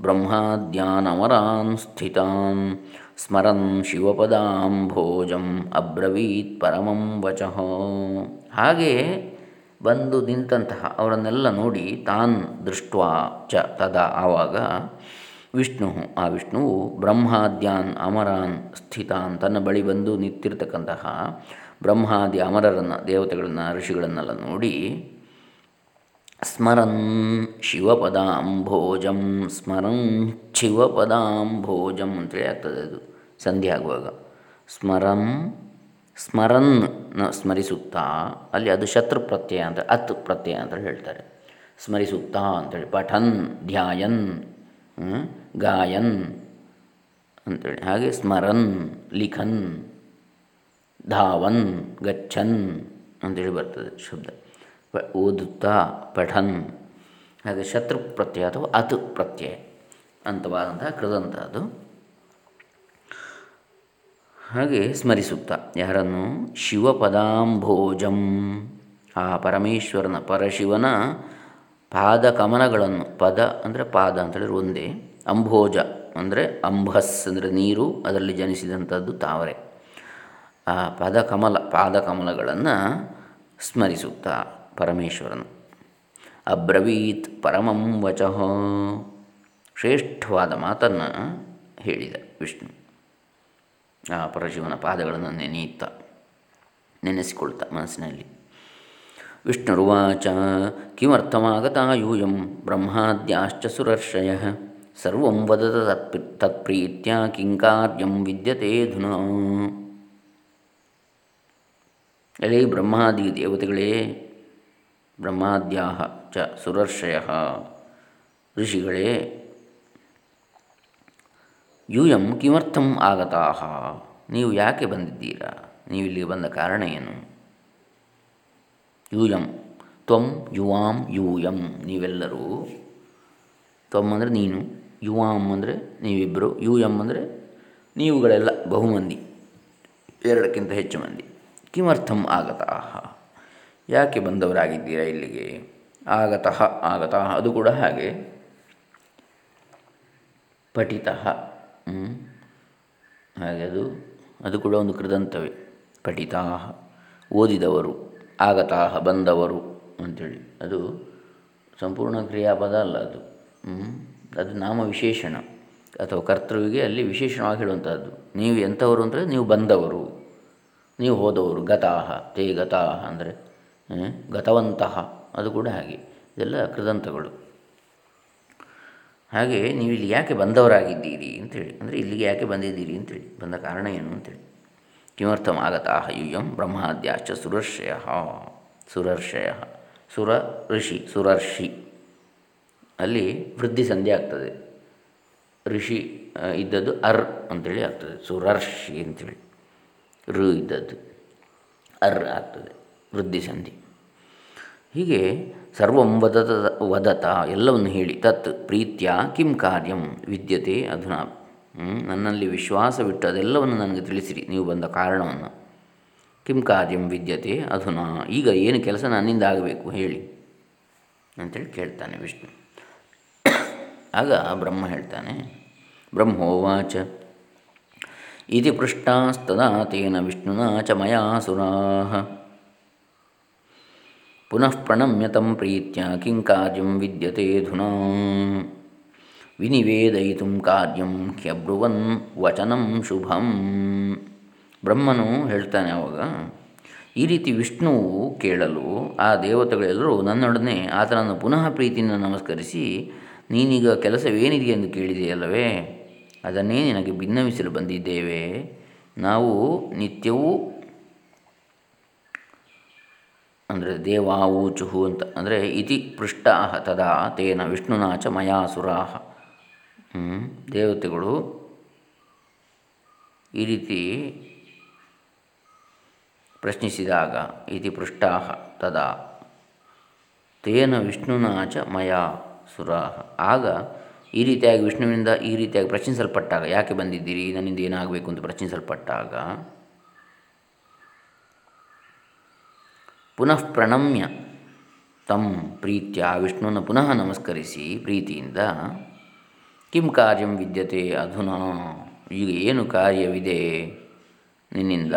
ಬ್ರಹ್ಮಾದ್ಯಾನಮರಾನ್ ಸ್ಥಿತಾನ್, ಸ್ಮರನ್ ಶಿವಪದಾಂಭೋಜಂ ಅಬ್ರವೀತ್ ಪರಮಂ ವಚಃ. ಹಾಗೆ ಬಂದು ನಿಂತಹ ಅವರನ್ನೆಲ್ಲ ನೋಡಿ ತಾನ್ ದೃಷ್ಟ ಚ ತದಾ ಆವಾಗ ವಿಷ್ಣು ಆ ವಿಷ್ಣುವು ಬ್ರಹ್ಮಾದ್ಯಾನ್ ಅಮರಾನ್ ಸ್ಥಿತಾನ್ ತನ್ನ ಬಳಿ ಬಂದು ನಿಂತಿರ್ತಕ್ಕಂತಹ ಬ್ರಹ್ಮಾದಿ ಅಮರರನ್ನು, ದೇವತೆಗಳನ್ನು, ಋಷಿಗಳನ್ನೆಲ್ಲ ನೋಡಿ, ಸ್ಮರನ್ ಶಿವಪದಾಂಭೋಜಂ ಸ್ಮರನ್ ಶಿವಪದಾಂಭೋಜಂ ಅಂತೇಳಿ ಆಗ್ತದೆ ಅದು. ಸಂಧಿ ಆಗುವಾಗ. ಸ್ಮರಂ ಸ್ಮರನ್ ಸ್ಮರಿಸುತ್ತಾ, ಅಲ್ಲಿ ಅದು ಶತ್ರು ಪ್ರತ್ಯಯ ಅಂತ, ಅತ್ ಪ್ರತ್ಯಯ ಅಂತ ಹೇಳ್ತಾರೆ. ಸ್ಮರಿಸುತ್ತಾ ಅಂತೇಳಿ ಪಠನ್ ಧ್ಯಾಯನ್ ಗಾಯನ್ ಅಂತೇಳಿ. ಹಾಗೆ ಸ್ಮರನ್, ಲಿಖನ್, ಧಾವನ್, ಗಚ್ಚನ್ ಅಂತೇಳಿ ಬರ್ತದೆ ಶಬ್ದ. ಓದುತ್ತಾ, ಪಠನ್. ಹಾಗೆ ಶತ್ರು ಪ್ರತ್ಯಯ ಅಥವಾ ಅತ್ ಪ್ರತ್ಯಯ ಅಂತವಾದಂತಹ ಅದು. ಹಾಗೆ ಸ್ಮರಿಸುತ್ತಾ. ಯಾರನ್ನು? ಶಿವಪದಾಂಭೋಜಂ. ಆ ಪರಮೇಶ್ವರನ ಪರಶಿವನ ಪಾದ ಕಮನಗಳನ್ನು ಪದ ಅಂದರೆ ಪಾದ ಅಂತೇಳಿದ್ರೆ ಒಂದೇ, ಅಂಭೋಜ ಅಂದರೆ ಅಂಬಸ್ ಅಂದರೆ ನೀರು, ಅದರಲ್ಲಿ ಜನಿಸಿದಂಥದ್ದು ತಾವರೆ. ಆ ಪದಕಮಲ ಪಾದಕಮಲಗಳನ್ನು ಸ್ಮರಿಸುತ್ತಾ ಪರಮೇಶ್ವರನು. ಅಬ್ರವೀತ್ ಪರಮಂ ವಚಃ. ಶ್ರೇಷ್ಠವಾದ ಮಾತನ್ನು ಹೇಳಿದ ವಿಷ್ಣು. ಆ ಪರಶಿವನ ಪಾದಗಳನ್ನು ನೆನೆಯುತ್ತಾ, ನೆನೆಸಿಕೊಳ್ತಾ ಮನಸ್ಸಿನಲ್ಲಿ. ವಿಷ್ಣುರುವಾಚ ಕಿಮರ್ಥಮಾಗತಾ ಯೂಯಂ ಬ್ರಹ್ಮಾದ್ಯಾಶ್ಚ ಸುರರ್ಷಯ ಸರ್ವಂ ವದತ ತತ್ ತತ್ಪ್ರೀತ್ಯ ಕಿಂಕಾರ್ಯಂ ವಿದ್ಯತೆ ಧುನಾ ಎಲೆ ಬ್ರಹ್ಮಾದಿ ದೇವತೆಗಳೇ ಬ್ರಹ್ಮಾದ್ಯಾಹ ಚ ಸುರರ್ಷಯ ಋಷಿಗಳೇ ಯೂಯಂ ಕಿಮರ್ಥಂ ಆಗತಾ ನೀವು ಯಾಕೆ ಬಂದಿದ್ದೀರಾ? ನೀವು ಇಲ್ಲಿಗೆ ಬಂದ ಕಾರಣ ಏನು? ಯೂಯಂ ತ್ವಂ ಯುವಾಂ ಯೂಯಂ. ನೀವೆಲ್ಲರೂ ತ್ವಮ್ ಅಂದರೆ ನೀನು, ಯುವಾಂ ಅಂದರೆ ನೀವಿಬ್ಬರು ಯೂಯಂ ಅಂದರೆ ನೀವುಗಳೆಲ್ಲ ಬಹುಮಂದಿ, ಎರಡಕ್ಕಿಂತ ಹೆಚ್ಚು ಮಂದಿ. ಕಿಮರ್ಥಂ ಆಗತಃ. ಯಾಕೆ ಬಂದವರಾಗಿದ್ದೀರಾ ಇಲ್ಲಿಗೆ? ಆಗತಃ ಆಗತಃ, ಅದು ಕೂಡ ಹಾಗೆ. ಪಠಿತಃ ಹಾಗೆ ಅದು ಅದು ಕೂಡ ಒಂದು ಕೃದಂತವೇ. ಪಠಿತಾ, ಓದಿದವರು. ಆಗತಾ ಬಂದವರು ಅಂಥೇಳಿ ಅದು ಸಂಪೂರ್ಣ ಕ್ರಿಯಾಪದ ಅಲ್ಲ ಅದು. ಅದು ನಾಮ ವಿಶೇಷಣ. ಅಥವಾ ಕರ್ತೃವಿಗೆ ಅಲ್ಲಿ ವಿಶೇಷವಾಗಿ ಹೇಳುವಂಥದ್ದು ನೀವು ಎಂಥವರು ಅಂದರೆ ನೀವು ಬಂದವರು. ನೀವು ಹೋದವರು. ಗತಾಹ, ತೇ ಗತಾಹ ಅಂದರೆ ಗತವಂತಹ ಅದು ಕೂಡ ಹಾಗೆ. ಇದೆಲ್ಲ ಕೃದಂತಗಳು. ಹಾಗೆ ನೀವು ಇಲ್ಲಿ ಯಾಕೆ ಬಂದವರಾಗಿದ್ದೀರಿ ಅಂತೇಳಿ. ಅಂದರೆ ಇಲ್ಲಿಗೆ ಯಾಕೆ ಬಂದಿದ್ದೀರಿ ಅಂತೇಳಿ. ಬಂದ ಕಾರಣ ಏನು ಅಂತೇಳಿ. ಕಿಮರ್ಥಂ ಆಗತಾಹ ಯೂಯಂ ಬ್ರಹ್ಮಾದ್ಯಾಶ್ಚ ಸುರರ್ಷಯ ಸುರರ್ಷಯ ಸುರ ಋಷಿ ಸುರರ್ಷಿ ಅಲ್ಲಿ ವೃದ್ಧಿ ಸಂಧಿ ಆಗ್ತದೆ. ಋಷಿ ಇದ್ದದ್ದು ಅರ್ ಅಂತೇಳಿ ಆಗ್ತದೆ. ಸುರರ್ಷಿ ಅಂತೇಳಿ. ಋ ಇದ್ದದ್ದು ಅರ್ ಆಗ್ತದೆ. ವೃದ್ಧಿ ಸಂಧಿ. ಹೀಗೆ ಸರ್ವಂ ವದತ ವದತ ಎಲ್ಲವನ್ನು ಹೇಳಿ, ತತ್ ಪ್ರೀತ್ಯ ಕಿಂ ಕಾರ್ಯಂ ವಿದ್ಯತೆ ಅಧುನಾ ನನ್ನಲ್ಲಿ ವಿಶ್ವಾಸವಿಟ್ಟು ಅದೆಲ್ಲವನ್ನು ನನಗೆ ತಿಳಿಸಿರಿ. ನೀವು ಬಂದ ಕಾರಣವನ್ನು. ಕಿಂ ಕಾರ್ಯಂ ವಿದ್ಯತೆ. ಅಧುನಾ. ಈಗ ಏನು ಕೆಲಸ ನನ್ನಿಂದ ಆಗಬೇಕು? ಹೇಳಿ. ಅಂತೇಳಿ ಕೇಳ್ತಾನೆ ವಿಷ್ಣು. ಆಗ ಬ್ರಹ್ಮ ಹೇಳ್ತಾನೆ, ಬ್ರಹ್ಮೋವಾಚ. ಇತಿ ಪೃಷ್ಟಾಸ್ತದಾ ತೇನ ವಿಷ್ಣುನಾ ಚ ಮಯಾ ಪುನಃ ಪ್ರಣಮ್ಯತಂ ಪ್ರೀತ್ಯ. ಕಿಂ ಕಾರ್ಯಂ ವಿದ್ಯತೆ ಧುನಾ. ವಿನಿವೇದಯಿತು ಕಾರ್ಯಂ ಹ್ಯಬ್ರುವನ್ ವಚನಂ ಶುಭಂ. ಬ್ರಹ್ಮನು ಹೇಳ್ತಾನೆ ಅವಾಗ, ಈ ರೀತಿ ವಿಷ್ಣುವು ಕೇಳಲು ಆ ದೇವತೆಗಳೆಲ್ಲರೂ ನನ್ನೊಡನೆ ಆತನನ್ನು ಪುನಃ ಪ್ರೀತಿಯನ್ನು ನಮಸ್ಕರಿಸಿ, ನೀನೀಗ ಕೆಲಸವೇನಿದೆ ಎಂದು ಕೇಳಿದೆಯಲ್ಲವೇ, ಅದನ್ನೇ ನಿನಗೆ ಭಿನ್ನವಿಸಲು ಬಂದಿದ್ದೇವೆ. ನಾವು ನಿತ್ಯವೂ ಅಂದರೆ ದೇವಾವೂಚುಹು ಅಂತ, ಅಂದರೆ ಇತಿ ಪೃಷ್ಟಾ ತದಾ ತೇನ ವಿಷ್ಣುನಾಚ ಮಯಾಸುರಾಹ. ದೇವತೆಗಳು ಈ ರೀತಿ ಪ್ರಶ್ನಿಸಿದಾಗ ಇತಿ ಪೃಷ್ಟಾ ತದಾ ತೇನ ವಿಷ್ಣುನಾಚ ಮಯಾ ಸುರಾಹ. ಆಗ ಈ ರೀತಿಯಾಗಿ ವಿಷ್ಣುವಿನಿಂದ ಈ ರೀತಿಯಾಗಿ ಪ್ರಶ್ನಿಸಲ್ಪಟ್ಟಾಗ ಯಾಕೆ ಬಂದಿದ್ದೀರಿ? ನನ್ನಿಂದ ಏನಾಗಬೇಕು ಅಂತ ಪ್ರಶ್ನಿಸಲ್ಪಟ್ಟಾಗ ಪುನಃ ಪ್ರಣಮ್ಯ ತಂ ಪ್ರೀತ್ಯ ವಿಷ್ಣುವನ್ನು ಪುನಃ ನಮಸ್ಕರಿಸಿ ಪ್ರೀತಿಯಿಂದ ಕಿಂ ಕಾರ್ಯಂ ವಿದ್ಯತೆ ಅಧುನಾ. ಈಗ ಏನು ಕಾರ್ಯವಿದೆ ನಿನ್ನಿಂದ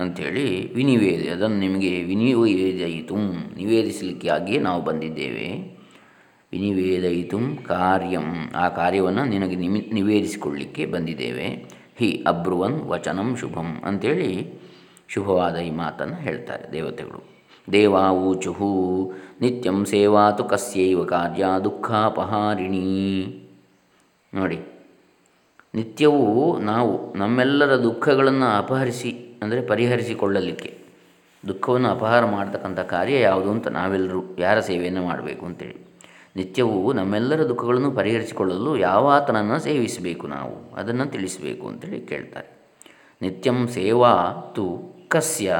ಅಂಥೇಳಿ ವಿನಿವೇದ, ಅದನ್ನು ನಿಮಗೆ ವಿನಿವೇದಯಿತು ನಿವೇದಿಸಲಿಕ್ಕಾಗಿಯೇ ನಾವು ಬಂದಿದ್ದೇವೆ. ವಿನಿವೇದಯಿತು ಕಾರ್ಯಂ, ಆ ಕಾರ್ಯವನ್ನು ನಿನಗೆ ನಿಮಿ, ನಿವೇದಿಸಿಕೊಳ್ಳಿಕ್ಕೆ ಬಂದಿದ್ದೇವೆ. ಹಿ ಅಬ್ರುವನ್ ವಚನಂ ಶುಭಂ ಅಂಥೇಳಿ ಶುಭವಾದ ಈ ಮಾತನ್ನು ಹೇಳ್ತಾರೆ ದೇವತೆಗಳು. ದೇವಾವೂಚುಹು ನಿತ್ಯಂ ಸೇವಾತು ಕಸ್ಯೈವ ಕಾರ್ಯ ದುಃಖಾಪಹಾರಿಣಿ ನೋಡಿ. ನಿತ್ಯವೂ ನಾವು ನಮ್ಮೆಲ್ಲರ ದುಃಖಗಳನ್ನು ಅಪಹರಿಸಿ, ಅಂದರೆ ಪರಿಹರಿಸಿಕೊಳ್ಳಲಿಕ್ಕೆ, ದುಃಖವನ್ನು ಅಪಹಾರ ಮಾಡತಕ್ಕಂಥ ಕಾರ್ಯ ಯಾವುದು ಅಂತ ನಾವೆಲ್ಲರೂ ಯಾರ ಸೇವೆಯನ್ನು ಮಾಡಬೇಕು ಅಂತೇಳಿ. ನಿತ್ಯವೂ ನಮ್ಮೆಲ್ಲರ ದುಃಖಗಳನ್ನು ಪರಿಹರಿಸಿಕೊಳ್ಳಲು ಯಾವ ಆತನನ್ನು ಸೇವಿಸಬೇಕು ನಾವು, ಅದನ್ನು ತಿಳಿಸಬೇಕು ಅಂತೇಳಿ ಕೇಳ್ತಾರೆ. ನಿತ್ಯಂ ಸೇವಾ ತು ಕಸ್ಯ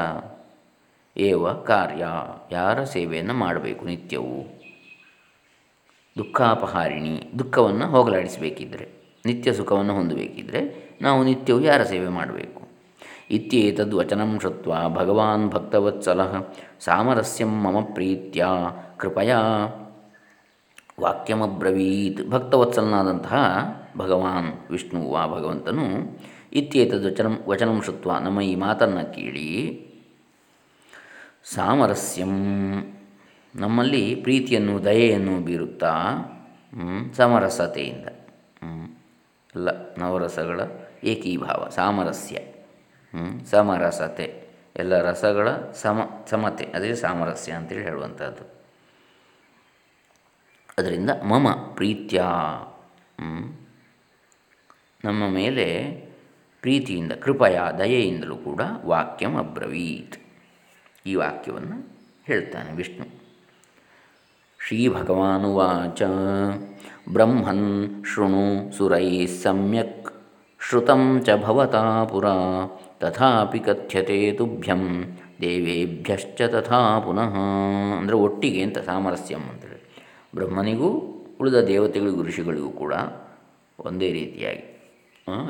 ಏವ ಕಾರ್ಯ, ಯಾರ ಸೇವೆಯನ್ನು ಮಾಡಬೇಕು ನಿತ್ಯವೂ. ದುಃಖಾಪಹಾರಿಣಿ, ದುಃಖವನ್ನು ಹೋಗಲಾಡಿಸಬೇಕಿದ್ದರೆ ನಿತ್ಯ ಸುಖವನ್ನು ಹೊಂದಬೇಕಿದ್ದರೆ ನಾವು ನಿತ್ಯವೂ ಯಾರ ಸೇವೆ ಮಾಡಬೇಕು? ಇತ್ಯೇತದ್ ವಚನಂ ಶುತ್ವ ಭಗವಾನ್ ಭಕ್ತವತ್ಸಲಃ ಸಾಮರಸ್ಯಂ ಮಮ ಪ್ರೀತ್ಯ, ಕೃಪಯಾ. ವಾಕ್ಯಮಬ್ರವೀತ್ ಭಕ್ತವತ್ಸಲನಾದಂತಹ ಭಗವಾನ್ ವಿಷ್ಣು ವಾ ಭಗವಂತನು ಇತ್ಯೇತದ್ ವಚನಂ ವಚನಂ ಶುತ್ವ ನಮ್ಮ ಈ ಮಾತನ್ನು ಕೇಳಿ, ಸಾಮರಸ್ಯಂ ನಮ್ಮಲ್ಲಿ ಪ್ರೀತಿಯನ್ನು, ದಯೆಯನ್ನು ಬೀರುತ್ತಾ ಸಮರಸತೆಯಿಂದ ಎಲ್ಲ ನವರಸಗಳ ಏಕೀಭಾವ, ಸಾಮರಸ್ಯ ಸಮರಸತೆ. ಎಲ್ಲ ರಸಗಳ ಸಮ, ಸಮತೆ, ಅದೇ ಸಾಮರಸ್ಯ ಅಂತೇಳಿ ಹೇಳುವಂಥದ್ದು ಅದರಿಂದ ಮಮ ಪ್ರೀತ್ಯ ನಮ್ಮ ಮೇಲೆ ಪ್ರೀತಿಯಿಂದ, ಕೃಪಯ, ದಯೆಯಿಂದಲೂ ಕೂಡ ವಾಕ್ಯಂ ಅಬ್ರವೀತ್. ಈ ವಾಕ್ಯವನ್ನು ಹೇಳ್ತಾನೆ ವಿಷ್ಣು. ಶ್ರೀಭಗವಾನುವಾಚ ಬ್ರಹ್ಮನ್ ಶೃಣು ಸುರೈ ಸಮ್ಯಕ್ ಶ್ರುತಂ ಚ ಭವತಾ ಪುರ ತಥಾಪಿ ಕಥ್ಯತೆ ತುಭ್ಯಂ ದೇವೇಭ್ಯಶ್ಚ ತಥಾ ಪುನಃ ಅಂದರೆ ಒಟ್ಟಿಗೆ ಅಂತ ಸಾಮರಸ್ಯಂ ಅಂತೇಳಿ ಬ್ರಹ್ಮನಿಗೂ ಉಳಿದ ದೇವತೆಗಳಿಗೂ ಋಷಿಗಳಿಗೂ ಕೂಡ ಒಂದೇ ರೀತಿಯಾಗಿ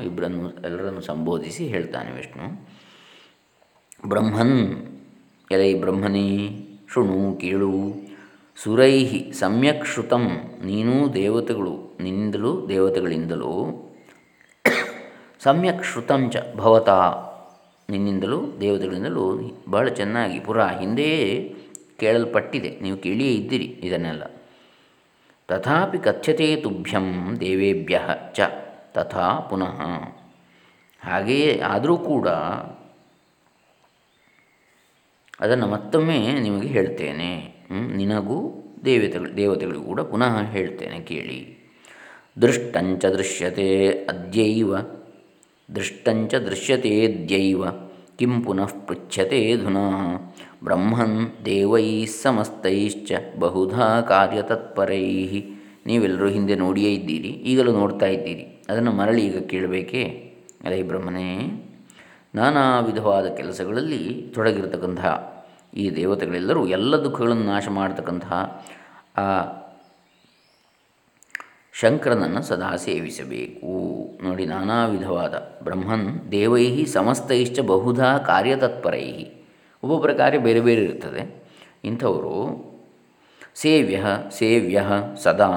ಇಬ್ಬರನ್ನು ಎಲ್ಲರನ್ನು ಸಂಬೋಧಿಸಿ ಹೇಳ್ತಾನೆ ವಿಷ್ಣು. ಬ್ರಹ್ಮನ್ ಎಲೈ ಬ್ರಹ್ಮನಿ, ಶೃಣು, ಕೇಳು ಸುರೈಹಿ ಸಮ್ಯಕ್ ಶ್ರುತಂ, ನೀನೂ ದೇವತೆಗಳು ನಿನ್ನಿಂದಲೂ ದೇವತೆಗಳಿಂದಲೂ, ಸಮ್ಯಕ್ ಶ್ರುತಂಚ ಭವತಾ, ನಿನ್ನಿಂದಲೂ ದೇವತೆಗಳಿಂದಲೂ ಬಹಳ ಚೆನ್ನಾಗಿ, ಪುರ ಹಿಂದೆಯೇ ಕೇಳಲ್ಪಟ್ಟಿದೆ. ನೀವು ಕೇಳಿಯೇ ಇದ್ದೀರಿ ಇದನ್ನೆಲ್ಲ. ತಥಾಪಿ ಕಥ್ಯತೆ ತುಭ್ಯಂ ದೇವೇಭ್ಯ ಚ, ತಥಾ ಪುನಃ. ಹಾಗೆಯೇ ಆದರೂ ಕೂಡ ಅದನ್ನು ಮತ್ತೊಮ್ಮೆ ನಿಮಗೆ ಹೇಳ್ತೇನೆ. ನಿನಗೂ ದೇವತೆಗಳು, ದೇವತೆಗಳಿಗೂ ಕೂಡ ಪುನಃ ಹೇಳ್ತೇನೆ, ಕೇಳಿ. ದೃಷ್ಟಂಚ ದೃಶ್ಯತೆ ಅದ್ಯೈವ. ದೃಷ್ಟಂಚ ದೃಶ್ಯತೆದ್ಯೈವ ಕಿಂ ಪುನಃ ಪೃಚ್ಛತೆ ಧುನಾ. ಬ್ರಹ್ಮನ್ ದೇವೈ ಸಮಸ್ತೈಶ್ಚ, ಬಹುಧಾ ಕಾರ್ಯತತ್ಪರೈ ನೀವೆಲ್ಲರೂ ಹಿಂದೆ ನೋಡಿಯೇ ಇದ್ದೀರಿ, ಈಗಲೂ ನೋಡ್ತಾ ಇದ್ದೀರಿ. ಅದನ್ನು ಮರಳಿ ಈಗ ಕೇಳಬೇಕೇ? ಅಲೈ ಬ್ರಹ್ಮನೇ, ನಾನಾ ವಿಧವಾದ ಕೆಲಸಗಳಲ್ಲಿ ತೊಡಗಿರತಕ್ಕಂತಹ ಈ ದೇವತೆಗಳೆಲ್ಲರೂ ಎಲ್ಲ ದುಃಖಗಳನ್ನು ನಾಶ ಮಾಡತಕ್ಕಂತಹ ಆ ಶಂಕರನನ್ನು ಸದಾ ಸೇವಿಸಬೇಕು. ನೋಡಿ, ನಾನಾ ವಿಧವಾದ ಬ್ರಹ್ಮನ್ ದೇವೈ ಸಮಸ್ತೈಶ್ಚ ಬಹುಧಾ ಕಾರ್ಯತತ್ಪರೈ ಒಬ್ಬೊಬ್ಬರ ಕಾರ್ಯ ಬೇರೆ ಬೇರೆ ಇರ್ತದೆ. ಇಂಥವರು ಸೇವ್ಯ ಸೇವ್ಯ ಸದಾ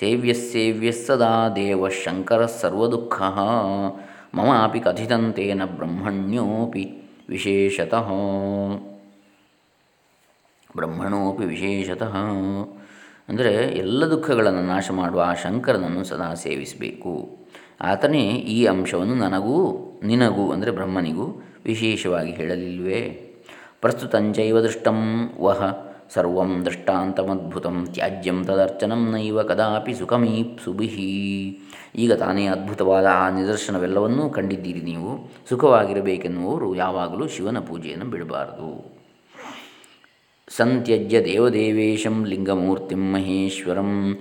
ಸೇವ್ಯ ಸೇವ್ಯ ಸದಾ, ದೇವ ಶಂಕರ ಸರ್ವದುಃಖ ಮಮ ಅಪಿ ಕಥಿತಂತೇನ ಬ್ರಹ್ಮಣ್ಯೋಪಿ ವಿಶೇಷತಃ. ಬ್ರಹ್ಮಣೋಪಿ ವಿಶೇಷತಃ. ಅಂದರೆ ಎಲ್ಲ ದುಃಖಗಳನ್ನು ನಾಶ ಮಾಡುವ ಆ ಶಂಕರನನ್ನು ಸದಾ ಸೇವಿಸಬೇಕು. ಆತನೇ ಈ ಅಂಶವನ್ನು ನನಗೂ, ನಿನಗೂ, ಅಂದರೆ ಬ್ರಹ್ಮನಿಗೂ ವಿಶೇಷವಾಗಿ ಹೇಳಲಿಲ್ವೇ? ಪ್ರಸ್ತುತಂಚೈವ ದೃಷ್ಟಂ ವಹ ಸರ್ವಂ ದೃಷ್ಟಾಂತಮದ್ಭುತಂ ತ್ಯಾಜ್ಯಂ ತದರ್ಚನಂ ನೈವ ಕದಾಪಿ ಸುಖಮೀಪ್ಸುಬಿಹಿ ಈಗ ತಾನೇ ಅದ್ಭುತವಾದ ಆ ನಿದರ್ಶನವೆಲ್ಲವನ್ನೂ ಕಂಡಿದ್ದೀರಿ ನೀವು. ಸುಖವಾಗಿರಬೇಕೆನ್ನುವರು ಯಾವಾಗಲೂ ಶಿವನ ಪೂಜೆಯನ್ನು ಬಿಡಬಾರದು. ಸಂತ್ಯಜ್ಯ ದೇವದೇವೇಶಂ ಲಿಂಗಮೂರ್ತಿಂ ಮಹೇಶ್ವರಂ.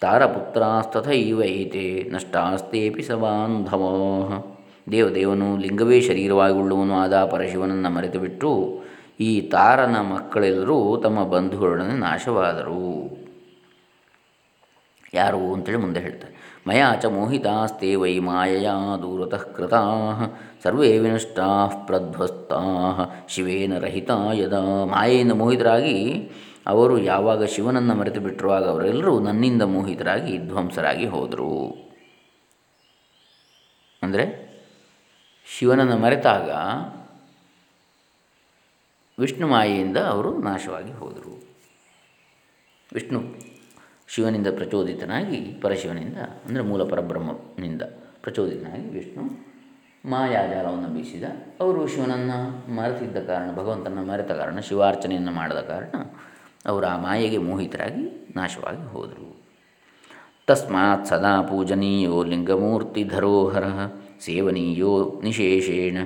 ತಾರಪುತ್ರಾಸ್ತಥೈವೈತೆ ನಷ್ಟಾಸ್ತೇಪಿ ಸಬಾಂಧವೋ. ದೇವದೇವನು ಲಿಂಗವೇ ಶರೀರವಾಗಿ ಉಳ್ಳುವನು ಆದ ಪರಶಿವನನ್ನು ಮರೆತುಬಿಟ್ಟು ಈ ತಾರನ ಮಕ್ಕಳೆಲ್ಲರೂ ತಮ್ಮ ಬಂಧುಗಳೊಡನೆ ನಾಶವಾದರು. ಯಾರು ಅಂತೇಳಿ ಮುಂದೆ ಹೇಳ್ತಾರೆ. ಮಯಾ ಚ ಮೋಹಿತಾಸ್ತೆ ವೈ ಮಾಯಯಾ ದೂರತಃ ಕೃತಾ ಸರ್ವೇ ವಿನಷ್ಟಾ ಪ್ರಧ್ವಸ್ತಾ ಶಿವೇನ ರಹಿತ ಯದಾ ಮಾಯೆಯಿಂದ ಮೋಹಿತರಾಗಿ ಅವರು ಯಾವಾಗ ಶಿವನನ್ನು ಮರೆತು ಬಿಟ್ಟಿರುವಾಗ ಅವರೆಲ್ಲರೂ ನನ್ನಿಂದ ಮೋಹಿತರಾಗಿ ಧ್ವಂಸರಾಗಿ ಹೋದರು. ಅಂದರೆ ಶಿವನನ್ನು ಮರೆತಾಗ ವಿಷ್ಣು ಮಾಯೆಯಿಂದ ಅವರು ನಾಶವಾಗಿ ಹೋದರು. ವಿಷ್ಣು ಶಿವನಿಂದ ಪ್ರಚೋದಿತನಾಗಿ ಪರಶಿವನಿಂದ, ಅಂದರೆ ಮೂಲ ಪರಬ್ರಹ್ಮನಿಂದ ಪ್ರಚೋದಿತನಾಗಿ ವಿಷ್ಣು ಮಾಯಾಜಾಲವನ್ನು ಬೀಸಿದ. ಅವರು ಶಿವನನ್ನು ಮರೆತಿದ್ದ ಕಾರಣ ಭಗವಂತನ ಮರೆತ ಕಾರಣ, ಶಿವಾರ್ಚನೆಯನ್ನು ಮಾಡದ ಕಾರಣ ಅವರು ಆ ಮಾಯೆಗೆ ಮೋಹಿತರಾಗಿ ನಾಶವಾಗಿ ಹೋದರು. ತಸ್ಮಾತ್ ಸದಾ ಪೂಜನೀಯೋ ಲಿಂಗಮೂರ್ತಿ ಧರೋಹರ ಸೇವನೀಯೋ ನಿಶೇಷೇಣ.